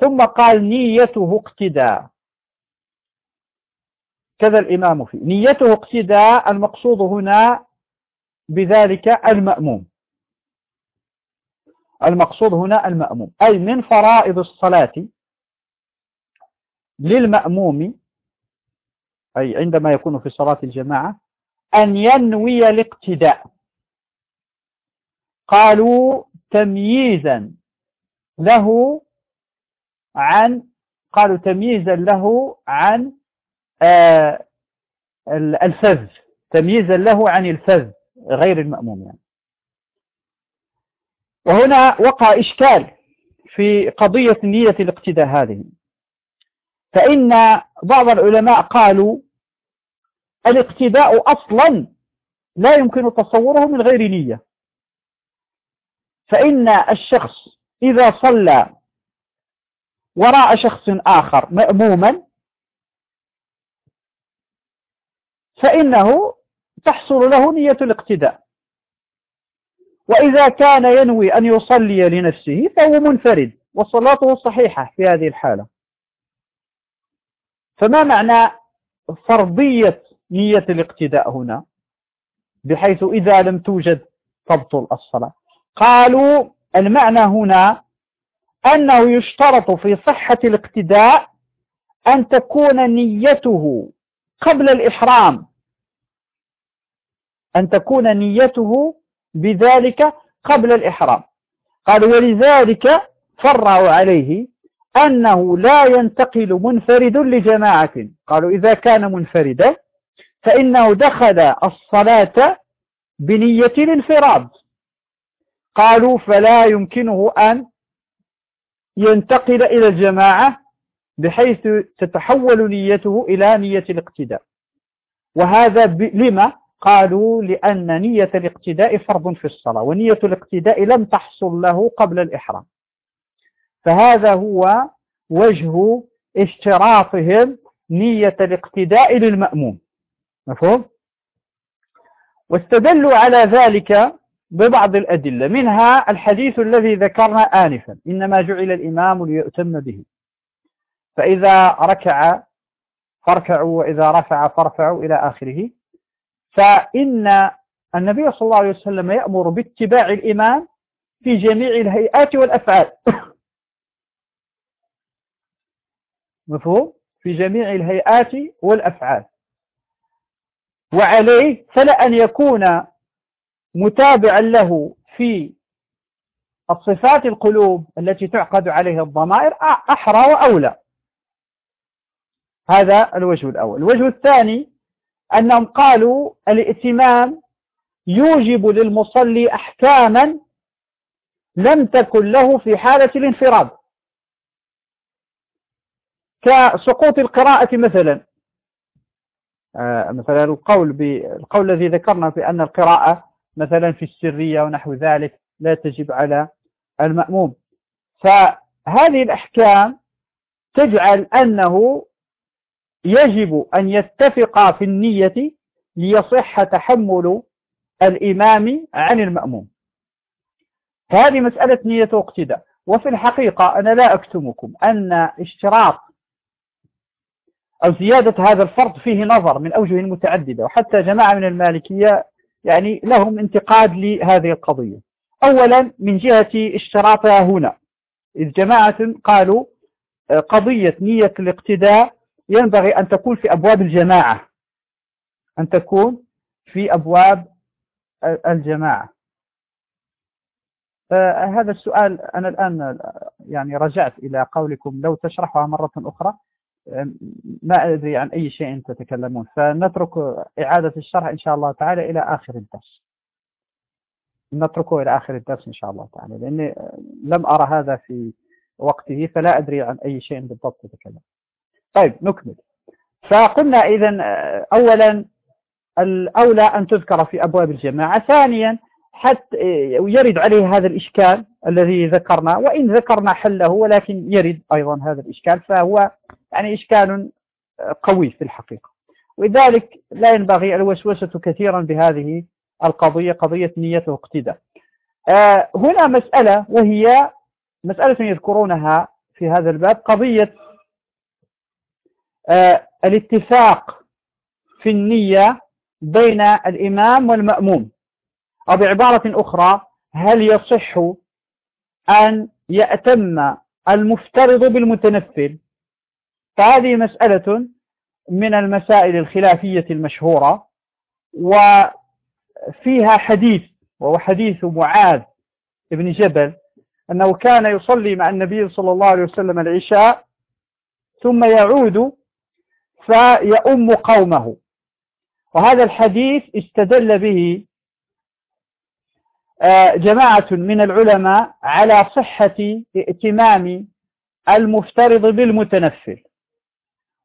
ثم قال نيته اقتداء. كذا الإمام فيه. نيته اقتداء المقصود هنا بذلك المأموم. المقصود هنا المأموم. أي من فرائض الصلاة للمأموم أي عندما يكون في صلاة الجماعة أن ينوي الاقتداء. قالوا تمييزا له عن قالوا تمييزا له عن آه الفذ. تمييزا له عن الفذ غير المأموم يعني. وهنا وقع إشكال في قضية نية الاقتداء هذه. فإن بعض العلماء قالوا الاقتداء أصلا لا يمكن تصوره من غير نية. فإن الشخص إذا صلى وراء شخص آخر مأموما فإنه تحصل له نية الاقتداء. وإذا كان ينوي أن يصلي لنفسه فهو منفرد وصلاته صحيحة في هذه الحالة. فما معنى فرضية نية الاقتداء هنا؟ بحيث إذا لم توجد تبطل الصلاة. قالوا المعنى هنا أنه يشترط في صحة الاقتداء أن تكون نيته قبل الإحرام. أن تكون نيته بذلك قبل الإحرام. قال ولذلك فرعوا عليه أنه لا ينتقل منفرد لجماعة. قالوا إذا كان منفردا فإنه دخل الصلاة بنية الانفراد. قالوا فلا يمكنه أن ينتقل إلى الجماعة بحيث تتحول نيته إلى نية الاقتداء. وهذا لما؟ قالوا لأن نية الاقتداء فرض في الصلاة ونية الاقتداء لم تحصل له قبل الإحرام. فهذا هو وجه اشتراطهم نية الاقتداء للمأموم. مفهوم؟ واستدلوا على ذلك ببعض الأدلة منها الحديث الذي ذكرنا آنفا إنما جعل الإمام ليؤتم به. فإذا ركع فاركعوا وإذا رفع فارفعوا إلى آخره. فإن النبي صلى الله عليه وسلم يأمر باتباع الإمام في جميع الهيئات والأفعال. مفهوم؟ في جميع الهيئات والأفعال. وعليه فلا أن يكون متابعا له في الصفات القلوب التي تعقد عليها الضمائر أحرى وأولى. هذا الوجه الأول. الوجه الثاني أنهم قالوا الائتمام يوجب للمصلي أحكاما لم تكن له في حالة الانفراد. كسقوط القراءة مثلا. آه، مثلا القول بالقول الذي ذكرنا بأن القراءة مثلا في السرية ونحو ذلك لا تجب على المأموم. فهذه الأحكام تجعل أنه يجب أن يتفق في النية ليصح تحمل الإمام عن المأموم. هذه مسألة نية اقتداء وفي الحقيقة أنا لا أكتمكم أن اشتراط أو زيادة هذا الفرض فيه نظر من أوجه متعددة وحتى جماعة من المالكية يعني لهم انتقاد لهذه القضية. أولا من جهة اشتراطها هنا. إذ جماعة قالوا آه، قضية نية الاقتداء ينبغي أن تكون في أبواب الجماعة. أن تكون في أبواب الجماعة. آه، هذا السؤال أنا الآن يعني رجعت إلى قولكم لو تشرحها مرة أخرى. ما أدري عن أي شيء تتكلمون. فنترك إعادة الشرح إن شاء الله تعالى إلى آخر الدرس. نتركه إلى آخر الدرس إن شاء الله تعالى لأني لم أرى هذا في وقته فلا أدري عن أي شيء بالضبط تتكلم. طيب نكمل. فقلنا إذا أولا الأولى أن تذكر في أبواب الجماعة. ثانيا حتى يرد عليه هذا الإشكال الذي ذكرنا وإن ذكرنا حله ولكن يرد أيضا هذا الإشكال فهو يعني إشكال قوي في الحقيقة. ولذلك لا ينبغي الوسوسة كثيرا بهذه القضية قضية نية اقتداء آه، هنا مسألة وهي مسألة يذكرونها في هذا الباب قضية آه، الاتفاق في النية بين الإمام والمأموم. أو بعبارة أخرى هل يصح أن يأتم المفترض بالمتنفل؟ فهذه مسألة من المسائل الخلافية المشهورة وفيها حديث وهو حديث معاذ بن جبل أنه كان يصلي مع النبي صلى الله عليه وسلم العشاء ثم يعود فيؤم قومه. وهذا الحديث استدل به جماعة من العلماء على صحة ائتمام المفترض بالمتنفل.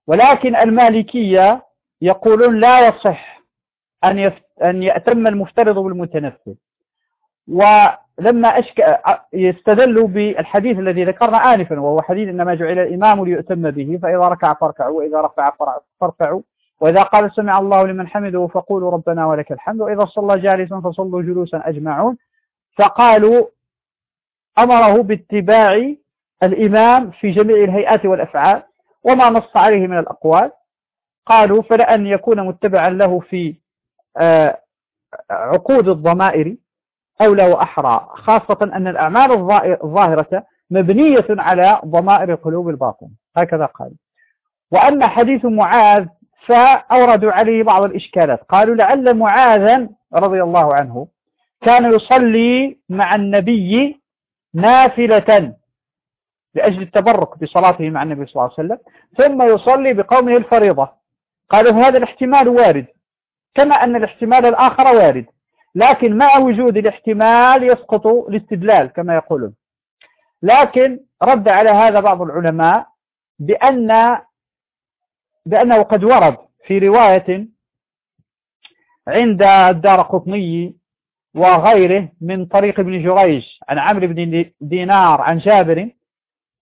ولكن المالكية يقولون لا يصح أن أن يأتم المفترض بالمتنفل. ولما أشك... يستدلوا بالحديث الذي ذكرنا آنفا وهو حديث إنما جعل الإمام ليؤتم به فإذا ركع فاركعوا وإذا رفع فارفعوا وإذا قال سمع الله لمن حمده فقولوا ربنا ولك الحمد وإذا صلى جالسا فصلوا جلوسا أجمعون. فقالوا أمره باتباع الإمام في جميع الهيئات والأفعال وما نص عليه من الأقوال. قالوا فلأن يكون متبعا له في آه، عقود الضمائر أولى وأحرى خاصة أن الأعمال الظاهرة مبنية على ضمائر القلوب الباطن. هكذا قال. وأما حديث معاذ فأوردوا عليه بعض الإشكالات. قالوا لعل معاذا رضي الله عنه كان يصلي مع النبي نافلة لأجل التبرك بصلاته مع النبي صلى الله عليه وسلم ثم يصلي بقومه الفريضة. قالوا هذا الاحتمال وارد كما أن الاحتمال الآخر وارد لكن مع وجود الاحتمال يسقط الاستدلال كما يقولون. لكن رد على هذا بعض العلماء بأن بأنه قد ورد في رواية عند الدار قطني وغيره من طريق ابن جريج عن عمرو بن دينار عن جابر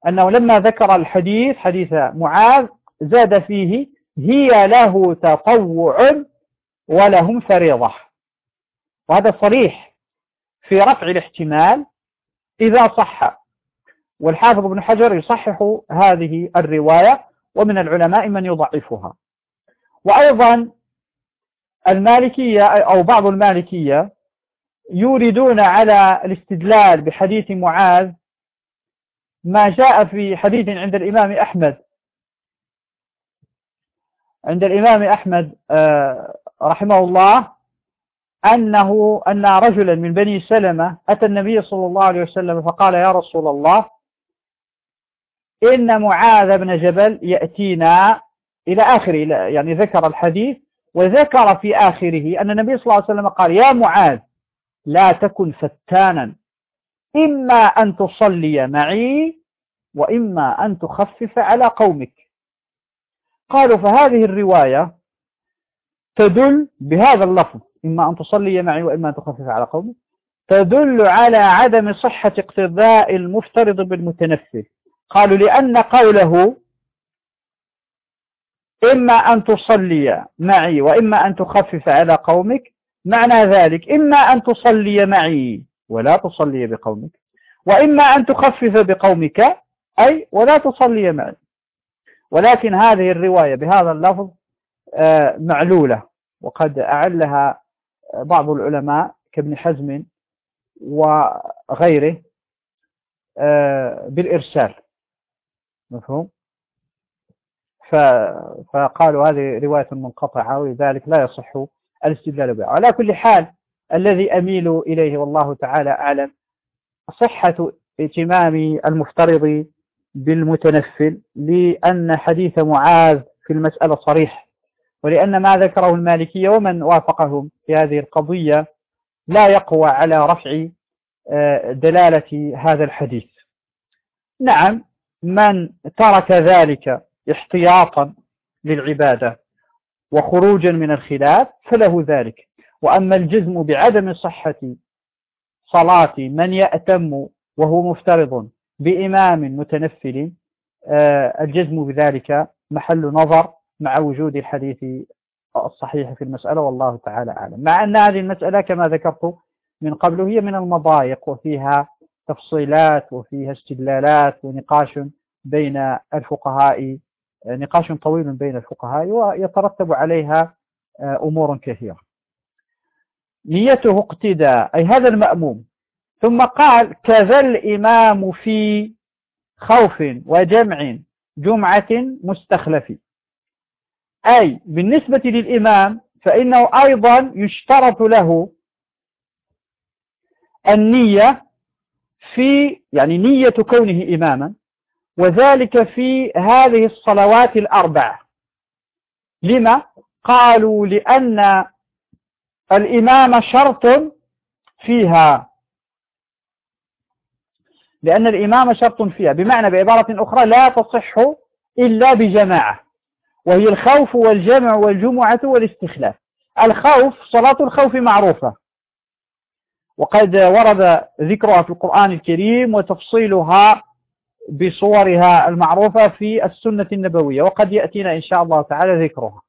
أنه لما ذكر الحديث حديث معاذ زاد فيه هي له تطوع ولهم فريضة. وهذا صريح في رفع الاحتمال إذا صح. والحافظ ابن حجر يصحح هذه الرواية ومن العلماء من يضعفها. وأيضا المالكية أو بعض المالكية يوردون على الاستدلال بحديث معاذ ما جاء في حديث عند الإمام أحمد. عند الإمام أحمد آه، رحمه الله أنه أن رجلا من بني سلمة أتى النبي صلى الله عليه وسلم فقال يا رسول الله إن معاذ بن جبل يأتينا إلى آخره يعني ذكر الحديث وذكر في آخره أن النبي صلى الله عليه وسلم قال يا معاذ لا تكن فتانا إما أن تصلي معي وإما أن تخفف على قومك. قالوا فهذه الرواية تدل بهذا اللفظ إما أن تصلي معي وإما أن تخفف على قومك. تدل على عدم صحة اقتداء المفترض بالمتنفل. قالوا لأن قوله إما أن تصلي معي وإما أن تخفف على قومك معنى ذلك إما أن تصلي معي ولا تصلي بقومك وإما أن تخفف بقومك أي ولا تصلي معي. ولكن هذه الرواية بهذا اللفظ آه، معلولة وقد أعلها بعض العلماء كابن حزم وغيره آه، بالإرسال. مفهوم؟ فقالوا هذه رواية منقطعة ولذلك لا يصح الاستدلال بها على كل حال الذي أميل إليه والله تعالى أعلم صحة إتمام المفترض بالمتنفل لأن حديث معاذ في المسألة صريح ولأن ما ذكره المالكية ومن وافقهم في هذه القضية لا يقوى على رفع آه، دلالة هذا الحديث. نعم من ترك ذلك احتياطا للعبادة وخروجا من الخلاف فله ذلك. وأما الجزم بعدم صحة صلاة من يأتم وهو مفترض بإمام متنفل آه، الجزم بذلك محل نظر مع وجود الحديث الصحيح في المسألة والله تعالى أعلم. مع أن هذه المسألة كما ذكرت من قبل هي من المضايق وفيها تفصيلات وفيها استدلالات ونقاش بين الفقهاء نقاش طويل بين الفقهاء ويترتب عليها آه، أمور كثيرة. نيته اقتداء أي هذا المأموم. ثم قال كذا الإمام في خوف وجمع جمعة مستخلف أي بالنسبة للإمام فإنه أيضا يشترط له النية في يعني نية كونه إماما. وذلك في هذه الصلوات الأربع. لما؟ قالوا لأن الإمام شرط فيها. لأن الإمام شرط فيها. بمعنى بعبارة أخرى لا تصح إلا بجماعة. وهي الخوف والجمع والجمعة والاستخلاف. الخوف صلاة الخوف معروفة. وقد ورد ذكرها في القرآن الكريم وتفصيلها بصورها المعروفة في السنة النبوية وقد يأتينا إن شاء الله تعالى ذكرها.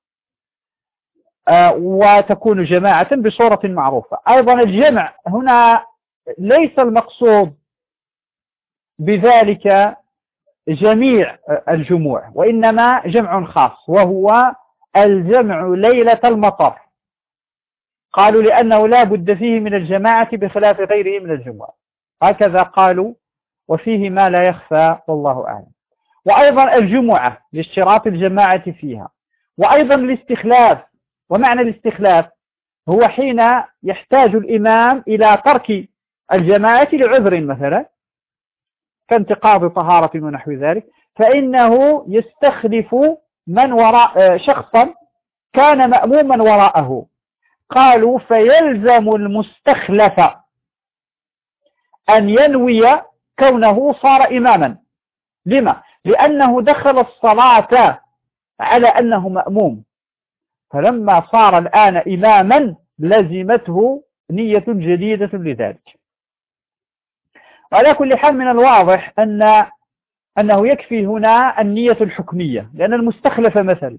آه، وتكون جماعة بصورة معروفة. أيضا الجمع هنا ليس المقصود بذلك جميع الجموع وإنما جمع خاص وهو الجمع ليلة المطر. قالوا لأنه لا بد فيه من الجماعة بخلاف غيره من الجموع. هكذا قالوا وفيه ما لا يخفى والله أعلم. وأيضا الجمعة لاشتراط الجماعة فيها. وأيضا الاستخلاف ومعنى الاستخلاف هو حين يحتاج الإمام إلى ترك الجماعة لعذر مثلا كانتقاض طهارة ونحو ذلك فإنه يستخلف من وراء شخصا كان مأموما وراءه. قالوا فيلزم المستخلف أن ينوي كونه صار إماما. لما؟ لأنه دخل الصلاة على أنه مأموم. فلما صار الآن إماما لزمته نية جديدة لذلك. وعلى كل حال من الواضح أن أنه يكفي هنا النية الحكمية لأن المستخلف مثل.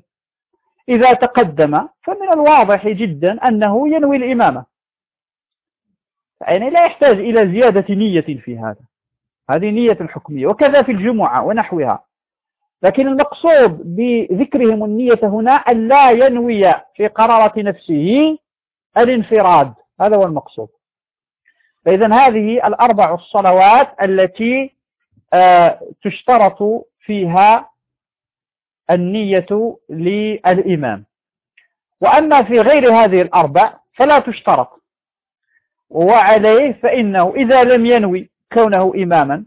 إذا تقدم فمن الواضح جدا أنه ينوي الإمامة. يعني لا يحتاج إلى زيادة نية في هذا. هذه نية حكمية وكذا في الجمعة ونحوها. لكن المقصود بذكرهم النية هنا أن لا ينوي في قرارة نفسه الانفراد. هذا هو المقصود. فإذا هذه الأربع الصلوات التي آه، تشترط فيها النية للإمام. وأما في غير هذه الأربع فلا تشترط. وعليه فإنه إذا لم ينوي كونه إماما.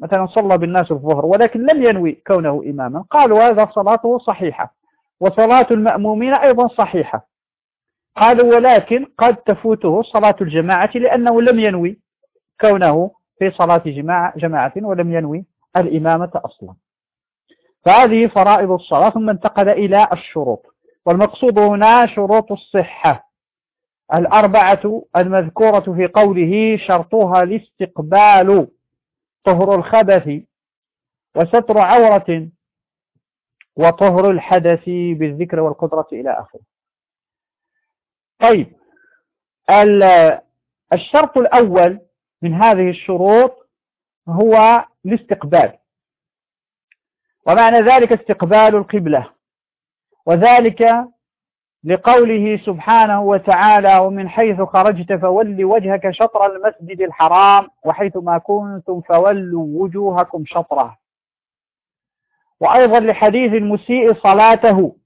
مثلا صلى بالناس الظهر ولكن لم ينوي كونه إماما. قالوا هذا صلاته صحيحة وصلاة المأمومين أيضا صحيحة. قالوا ولكن قد تفوته صلاة الجماعة لأنه لم ينوي كونه في صلاة جماعة, جماعة ولم ينوي الإمامة أصلا. فهذه فرائض الصلاة ثم انتقل إلى الشروط والمقصود هنا شروط الصحة. الأربعة المذكورة في قوله شرطها الاستقبال طهر الخبث وستر عورة وطهر الحدث بالذكر والقدرة إلى آخره. طيب الشرط الأول من هذه الشروط هو الاستقبال. ومعنى ذلك استقبال القبلة وذلك لقوله سبحانه وتعالى ومن حيث خرجت فول وجهك شطر المسجد الحرام وحيث ما كنتم فولوا وجوهكم شطرة. وأيضا لحديث المسيء صلاته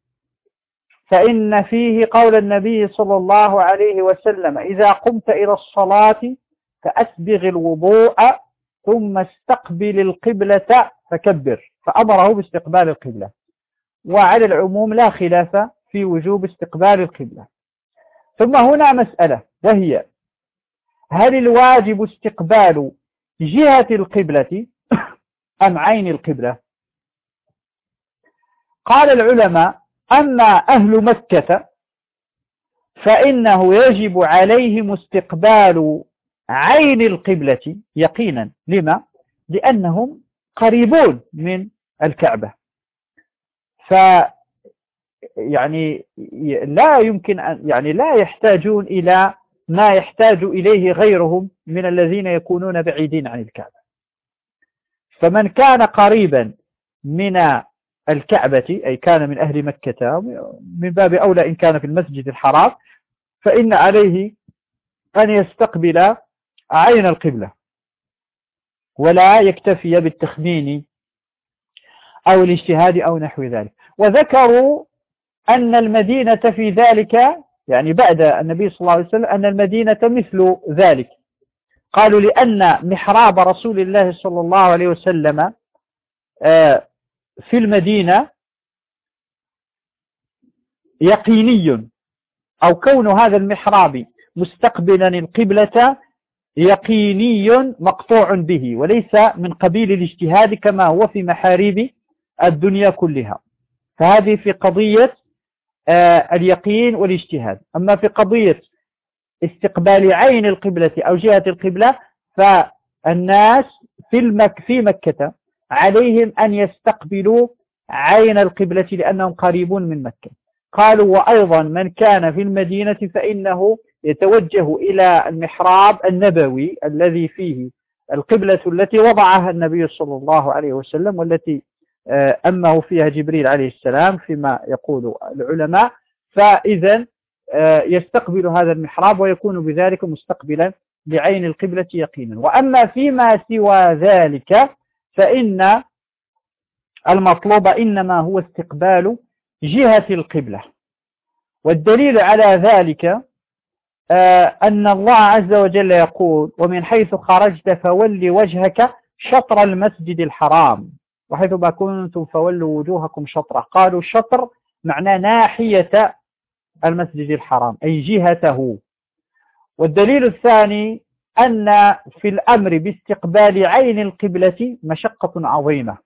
فإن فيه قول النبي صلى الله عليه وسلم إذا قمت إلى الصلاة فأسبغ الوضوء ثم استقبل القبلة فكبر. فأمره باستقبال القبلة. وعلى العموم لا خلاف في وجوب استقبال القبلة. ثم هنا مسألة وهي هل الواجب استقبال جهة القبلة أم عين القبلة؟ قال العلماء أما أهل مكة فإنه يجب عليهم استقبال عين القبلة يقينا. لما؟ لأنهم قريبون من الكعبة. يعني لا يمكن أن يعني لا يحتاجون إلى ما يحتاج إليه غيرهم من الذين يكونون بعيدين عن الكعبة. فمن كان قريبا من الكعبة أي كان من أهل مكة من باب أولى إن كان في المسجد الحرام فإن عليه أن يستقبل عين القبلة ولا يكتفي بالتخمين أو الاجتهاد أو نحو ذلك. وذكروا أن المدينة في ذلك يعني بعد النبي صلى الله عليه وسلم أن المدينة مثل ذلك. قالوا لأن محراب رسول الله صلى الله عليه وسلم آه، في المدينة يقيني أو كون هذا المحراب مستقبلا القبلة يقيني مقطوع به وليس من قبيل الاجتهاد كما هو في محاريب الدنيا كلها. فهذه في قضية اليقين والاجتهاد. أما في قضية استقبال عين القبلة أو جهة القبلة فالناس في, المك في مكة عليهم أن يستقبلوا عين القبلة لأنهم قريبون من مكة. قالوا وأيضا من كان في المدينة فإنه يتوجه إلى المحراب النبوي الذي فيه القبلة التي وضعها النبي صلى الله عليه وسلم والتي آه، أمه فيها جبريل عليه السلام فيما يقول العلماء فإذا آه، يستقبل هذا المحراب ويكون بذلك مستقبلا لعين القبلة يقينا. وأما فيما سوى ذلك فإن المطلوب إنما هو استقبال جهة القبلة. والدليل على ذلك آه، أن الله عز وجل يقول ومن حيث خرجت فول وجهك شطر المسجد الحرام. وحيث ما كنتم فولوا وجوهكم شطرة. قالوا شطر معناه ناحية المسجد الحرام أي جهته. والدليل الثاني أن في الأمر باستقبال عين القبلة مشقة عظيمة.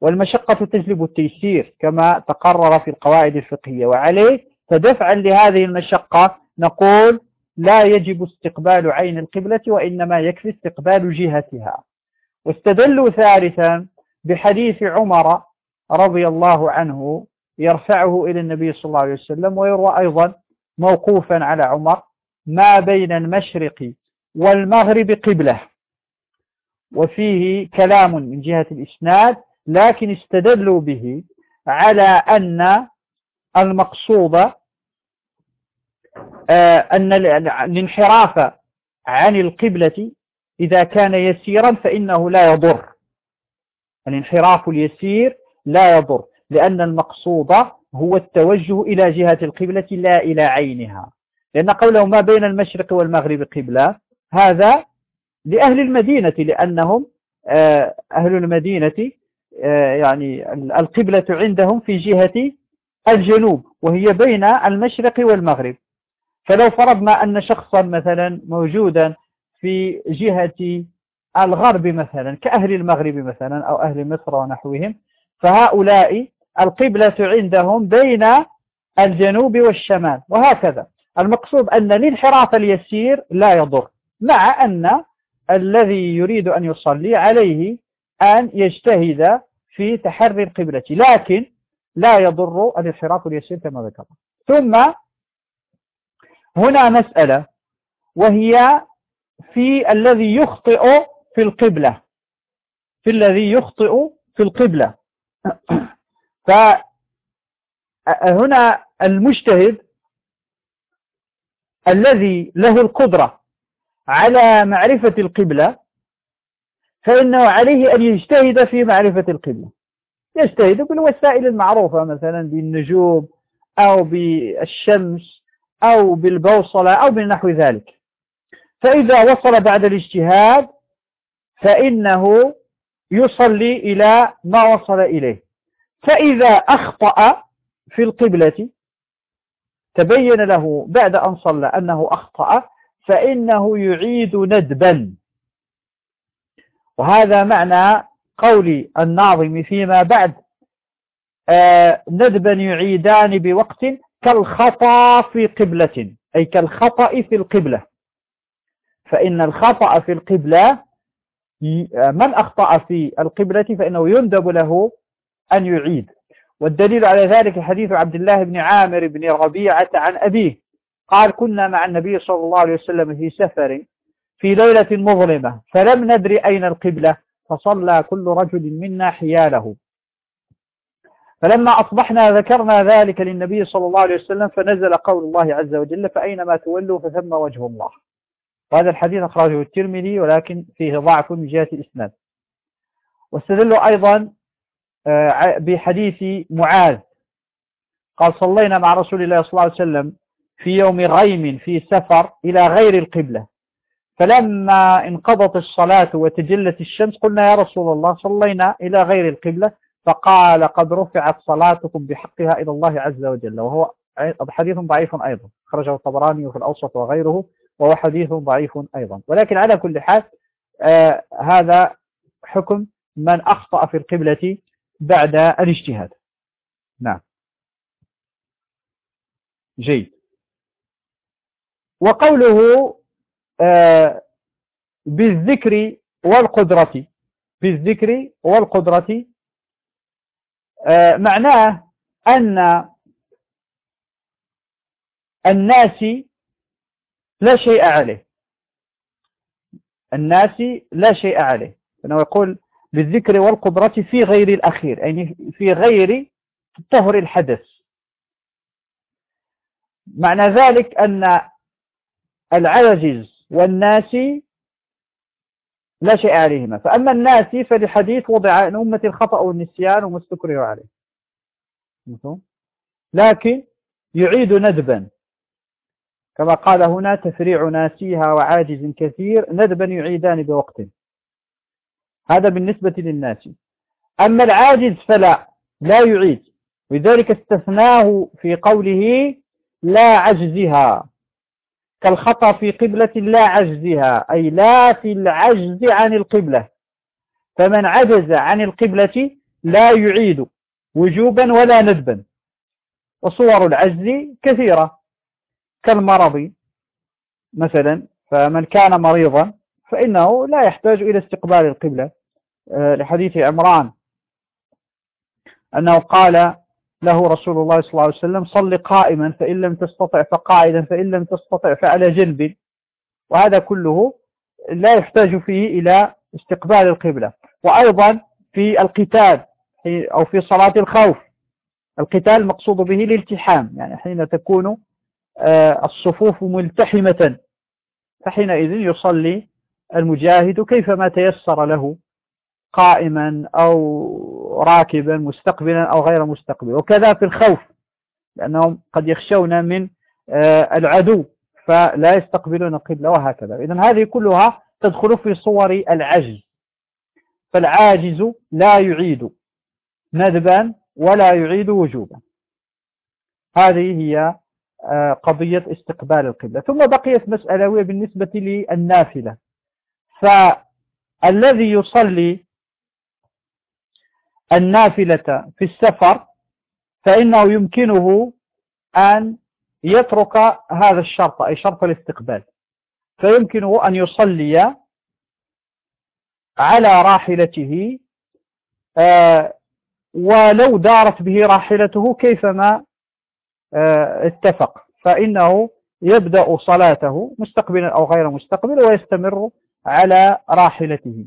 والمشقة تجلب التيسير كما تقرر في القواعد الفقهية. وعليه تدفعا لهذه المشقة نقول لا يجب استقبال عين القبلة وإنما يكفي استقبال جهتها. واستدلوا ثالثا بحديث عمر رضي الله عنه يرفعه إلى النبي صلى الله عليه وسلم ويروى أيضا موقوفا على عمر ما بين المشرق والمغرب قبلة. وفيه كلام من جهة الإسناد لكن استدلوا به على أن المقصود آه، أن الانحراف عن القبلة إذا كان يسيرا فإنه لا يضر. الانحراف اليسير لا يضر لأن المقصود هو التوجه إلى جهة القبلة لا إلى عينها. لأن قوله ما بين المشرق والمغرب قبلة هذا لأهل المدينة لأنهم آه، أهل المدينة آه، يعني القبلة عندهم في جهة الجنوب وهي بين المشرق والمغرب. فلو فرضنا أن شخصا مثلا موجودا في جهة الغرب مثلا كأهل المغرب مثلا أو أهل مصر ونحوهم فهؤلاء القبلة عندهم بين الجنوب والشمال وهكذا. المقصود أن الانحراف اليسير لا يضر مع أن الذي يريد أن يصلي عليه أن يجتهد في تحري القبلة لكن لا يضر الانحراف اليسير كما ذكر ثم هنا مسألة وهي في الذي يخطئ في القبلة في الذي يخطئ في القبلة. فهنا المجتهد الذي له القدرة على معرفة القبلة فإنه عليه أن يجتهد في معرفة القبلة. يجتهد بالوسائل المعروفة مثلا بالنجوم أو بالشمس أو بالبوصلة أو بنحو ذلك. فإذا وصل بعد الاجتهاد فإنه يصلي إلى ما وصل إليه. فإذا أخطأ في القبلة تبين له بعد أن صلى أنه أخطأ فإنه يعيد ندبا. وهذا معنى قول الناظم فيما بعد آه ندبا يعيدان بوقت كالخطأ في قبلة أي كالخطأ في القبلة. فإن الخطأ في القبلة من أخطأ في القبلة فإنه يندب له أن يعيد. والدليل على ذلك حديث عبد الله بن عامر بن ربيعة عن أبيه. قال كنا مع النبي صلى الله عليه وسلم في سفر في ليلة مظلمة فلم ندري أين القبلة فصلى كل رجل منا حياله. فلما أصبحنا ذكرنا ذلك للنبي صلى الله عليه وسلم فنزل قول الله عز وجل فأينما تولوا فثم وجه الله. وهذا الحديث أخرجه الترمذي ولكن فيه ضعف من جهة الإسناد. واستدلوا أيضا آه، بحديث معاذ. قال صلينا مع رسول الله صلى الله عليه وسلم في يوم غيم في سفر إلى غير القبلة. فلما انقضت الصلاة وتجلت الشمس قلنا يا رسول الله صلينا إلى غير القبلة. فقال قد رفعت صلاتكم بحقها إلى الله عز وجل. وهو حديث ضعيف أيضا. خرجه الطبراني في الأوسط وغيره. وهو حديث ضعيف أيضا. ولكن على كل حال آه هذا حكم من أخطأ في القبلة بعد الاجتهاد. نعم. جيد. وقوله آه بالذكر والقدرة بالذكر والقدرة آه معناه أن الناس لا شيء عليه. الناس لا شيء عليه. أنه يقول بالذكر والقدرة في غير الأخير يعني في غير طهر الحدث. معنى ذلك أن العاجز والناس لا شيء عليهما. فأما الناس فالحديث وضع أن أمة الخطأ والنسيان وما عليه. لكن يعيد ندبا. كما قال هنا تفريع ناسيها وعاجز كثير ندبا يعيدان بوقت. هذا بالنسبة للناس. أما العاجز فلا لا يعيد. ولذلك استثناه في قوله لا عجزها كالخطأ في قبلة لا عجزها أي لا في العجز عن القبلة. فمن عجز عن القبلة لا يعيد وجوبا ولا ندبا. وصور العجز كثيرة. كالمرض مثلا فمن كان مريضا فإنه لا يحتاج إلى استقبال القبلة. آه، لحديث عمران أنه قال له رسول الله صلى الله عليه وسلم صل قائما فإن لم تستطع فقاعدا فإن لم تستطع فعلى جنب. وهذا كله لا يحتاج فيه إلى استقبال القبلة. وأيضا في القتال أو في صلاة الخوف. القتال مقصود به الالتحام يعني حين تكون الصفوف ملتحمة. فحينئذ يصلي المجاهد كيفما تيسر له قائما أو راكبا مستقبلا أو غير مستقبل. وكذا في الخوف لأنهم قد يخشون من آه، العدو فلا يستقبلون القبلة وهكذا. إذن هذه كلها تدخل في صور العجز. فالعاجز لا يعيد ندبا ولا يعيد وجوبا. هذه هي آه، قضية استقبال القبلة. ثم بقيت مسألة وهي بالنسبة للنافلة فالذي يصلي النافلة في السفر فإنه يمكنه أن يترك هذا الشرط أي شرط الاستقبال. فيمكنه أن يصلي على راحلته آه، ولو دارت به راحلته كيفما آه، اتفق. فإنه يبدأ صلاته مستقبلا أو غير مستقبل ويستمر على راحلته.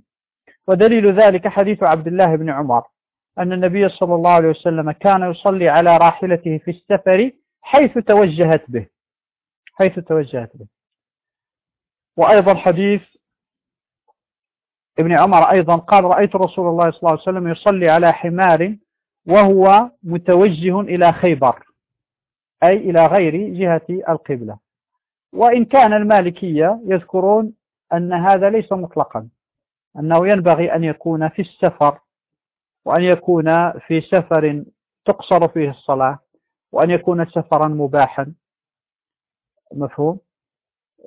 ودليل ذلك حديث عبد الله بن عمر أن النبي صلى الله عليه وسلم كان يصلي على راحلته في السفر حيث توجهت به. حيث توجهت به. وأيضا حديث ابن عمر أيضا قال رأيت رسول الله صلى الله عليه وسلم يصلي على حمار وهو متوجه إلى خيبر. أي إلى غير جهة القبلة. وإن كان المالكية يذكرون أن هذا ليس مطلقا أنه ينبغي أن يكون في السفر وأن يكون في سفر تقصر فيه الصلاة وأن يكون سفرا مباحا. مفهوم؟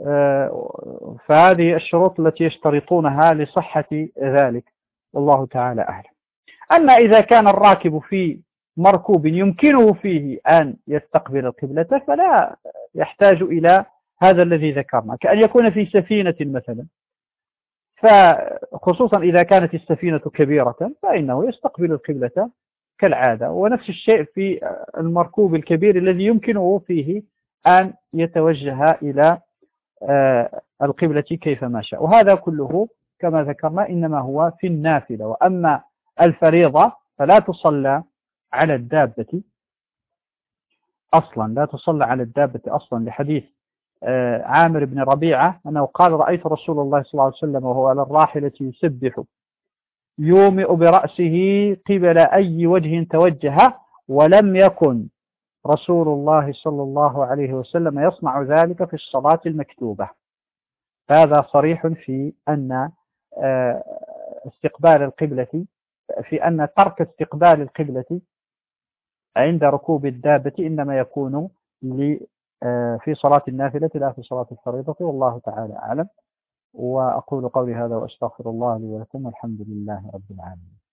آه، فهذه الشروط التي يشترطونها لصحة ذلك والله تعالى أعلم. أما إذا كان الراكب في مركوب يمكنه فيه أن يستقبل القبلة فلا يحتاج إلى هذا الذي ذكرنا. كأن يكون في سفينة مثلا. فخصوصا إذا كانت السفينة كبيرة فإنه يستقبل القبلة كالعادة. ونفس الشيء في المركوب الكبير الذي يمكنه فيه أن يتوجه إلى آه، القبلة كيفما شاء. وهذا كله كما ذكرنا إنما هو في النافلة. وأما الفريضة فلا تصلى على الدابة. أصلا لا تصلى على الدابة أصلا لحديث آه، عامر بن ربيعة أنه قال رأيت رسول الله صلى الله عليه وسلم وهو على الراحلة يسبح يومئ برأسه قبل أي وجه توجه ولم يكن رسول الله صلى الله عليه وسلم يصنع ذلك في الصلاة المكتوبة. هذا صريح في أن آه، استقبال القبلة في أن ترك استقبال القبلة عند ركوب الدابة إنما يكون آه، في صلاة النافلة لا في صلاة الفريضة والله تعالى أعلم. وأقول قولي هذا وأستغفر الله لي ولكم والحمد لله رب العالمين.